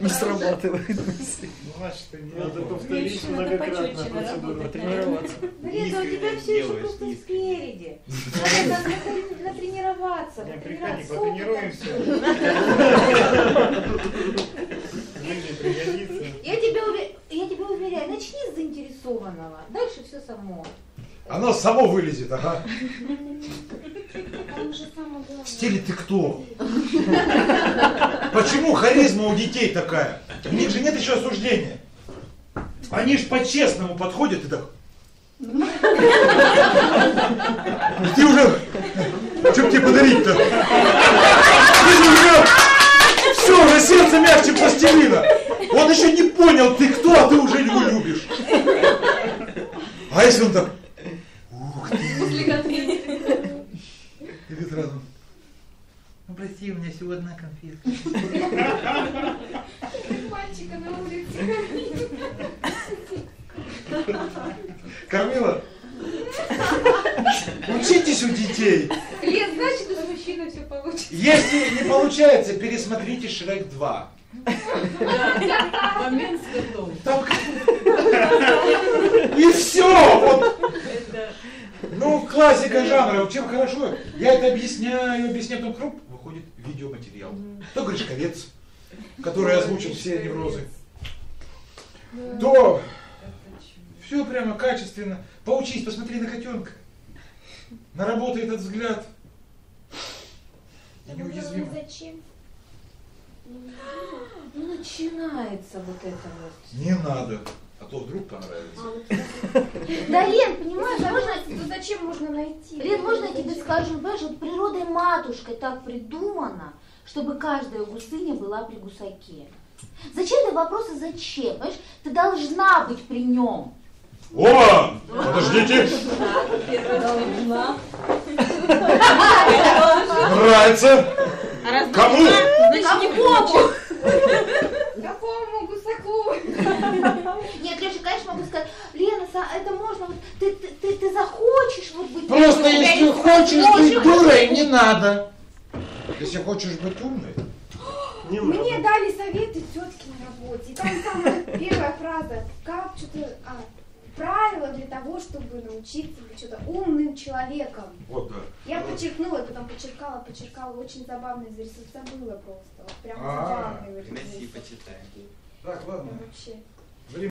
Speaker 2: Не срабатывает.
Speaker 1: Ну, значит, ты не
Speaker 7: Надо повторить многократно процедуру.
Speaker 2: Тренироваться.
Speaker 3: Нет, у тебя все еще просто спереди. Надо, надо натренироваться.
Speaker 1: Не, приходи, потренируемся. Жизни пригодится.
Speaker 3: Я тебя, уве- я тебя уверяю, начни с заинтересованного. Дальше все само.
Speaker 4: Оно само вылезет, ага. В стиле ты кто? Почему харизма у детей такая? У них же нет еще осуждения. Они же по-честному подходят и так. И ты уже... Что тебе подарить-то? Ты же уже... Все, уже сердце мягче пластилина. Он еще не понял, ты кто, а ты уже его любишь. А если он так... Ух ты. Сразу... Ну прости, у меня всего одна конфетка.
Speaker 8: Мальчика на улице.
Speaker 4: Кормила? Учитесь у детей.
Speaker 8: Лен, значит, у мужчины все получится.
Speaker 4: Если не получается, пересмотрите Шрек 2.
Speaker 5: Момент с котом.
Speaker 4: Там... И все! Вот. Ну, классика жанра. Чем хорошо? Я это объясняю, объясняю, потом круп, выходит видеоматериал. То Гришковец, который озвучил все неврозы. То все прямо качественно. Поучись, посмотри на котенка. Наработай этот взгляд. И неуязвим.
Speaker 6: Зачем?
Speaker 3: Ну, начинается вот это вот.
Speaker 4: Не надо. А то вдруг понравится.
Speaker 3: Да, Лен, понимаешь, можно...
Speaker 6: Ну зачем можно найти?
Speaker 3: Лен, можно я тебе скажу, понимаешь, вот природой матушкой так придумано, чтобы каждая гусыня была при гусаке. Зачем ты вопросы зачем? Понимаешь, ты должна быть при нем.
Speaker 4: О, подождите.
Speaker 5: Должна.
Speaker 4: Нравится? Кому?
Speaker 3: Какому?
Speaker 6: Какому Гусакову? Нет, Леша, конечно, могу сказать, Лена, это можно, вот ты, ты, ты, ты захочешь вот быть...
Speaker 4: Просто если
Speaker 6: есть
Speaker 4: хочешь быть дурой, не надо. Если хочешь быть умной,
Speaker 7: Не
Speaker 6: Мне
Speaker 7: надо.
Speaker 6: дали советы тетки на работе. И там самая первая фраза, как что-то, а, правила для того, чтобы научиться быть что-то умным человеком.
Speaker 4: вот да.
Speaker 6: Я подчеркнула, и потом подчеркала, подчеркала, очень забавно зарисовать, забыла просто. Вот прям
Speaker 4: А,
Speaker 6: забавно.
Speaker 11: Приноси, почитаем.
Speaker 4: Так, ладно.
Speaker 6: Вообще.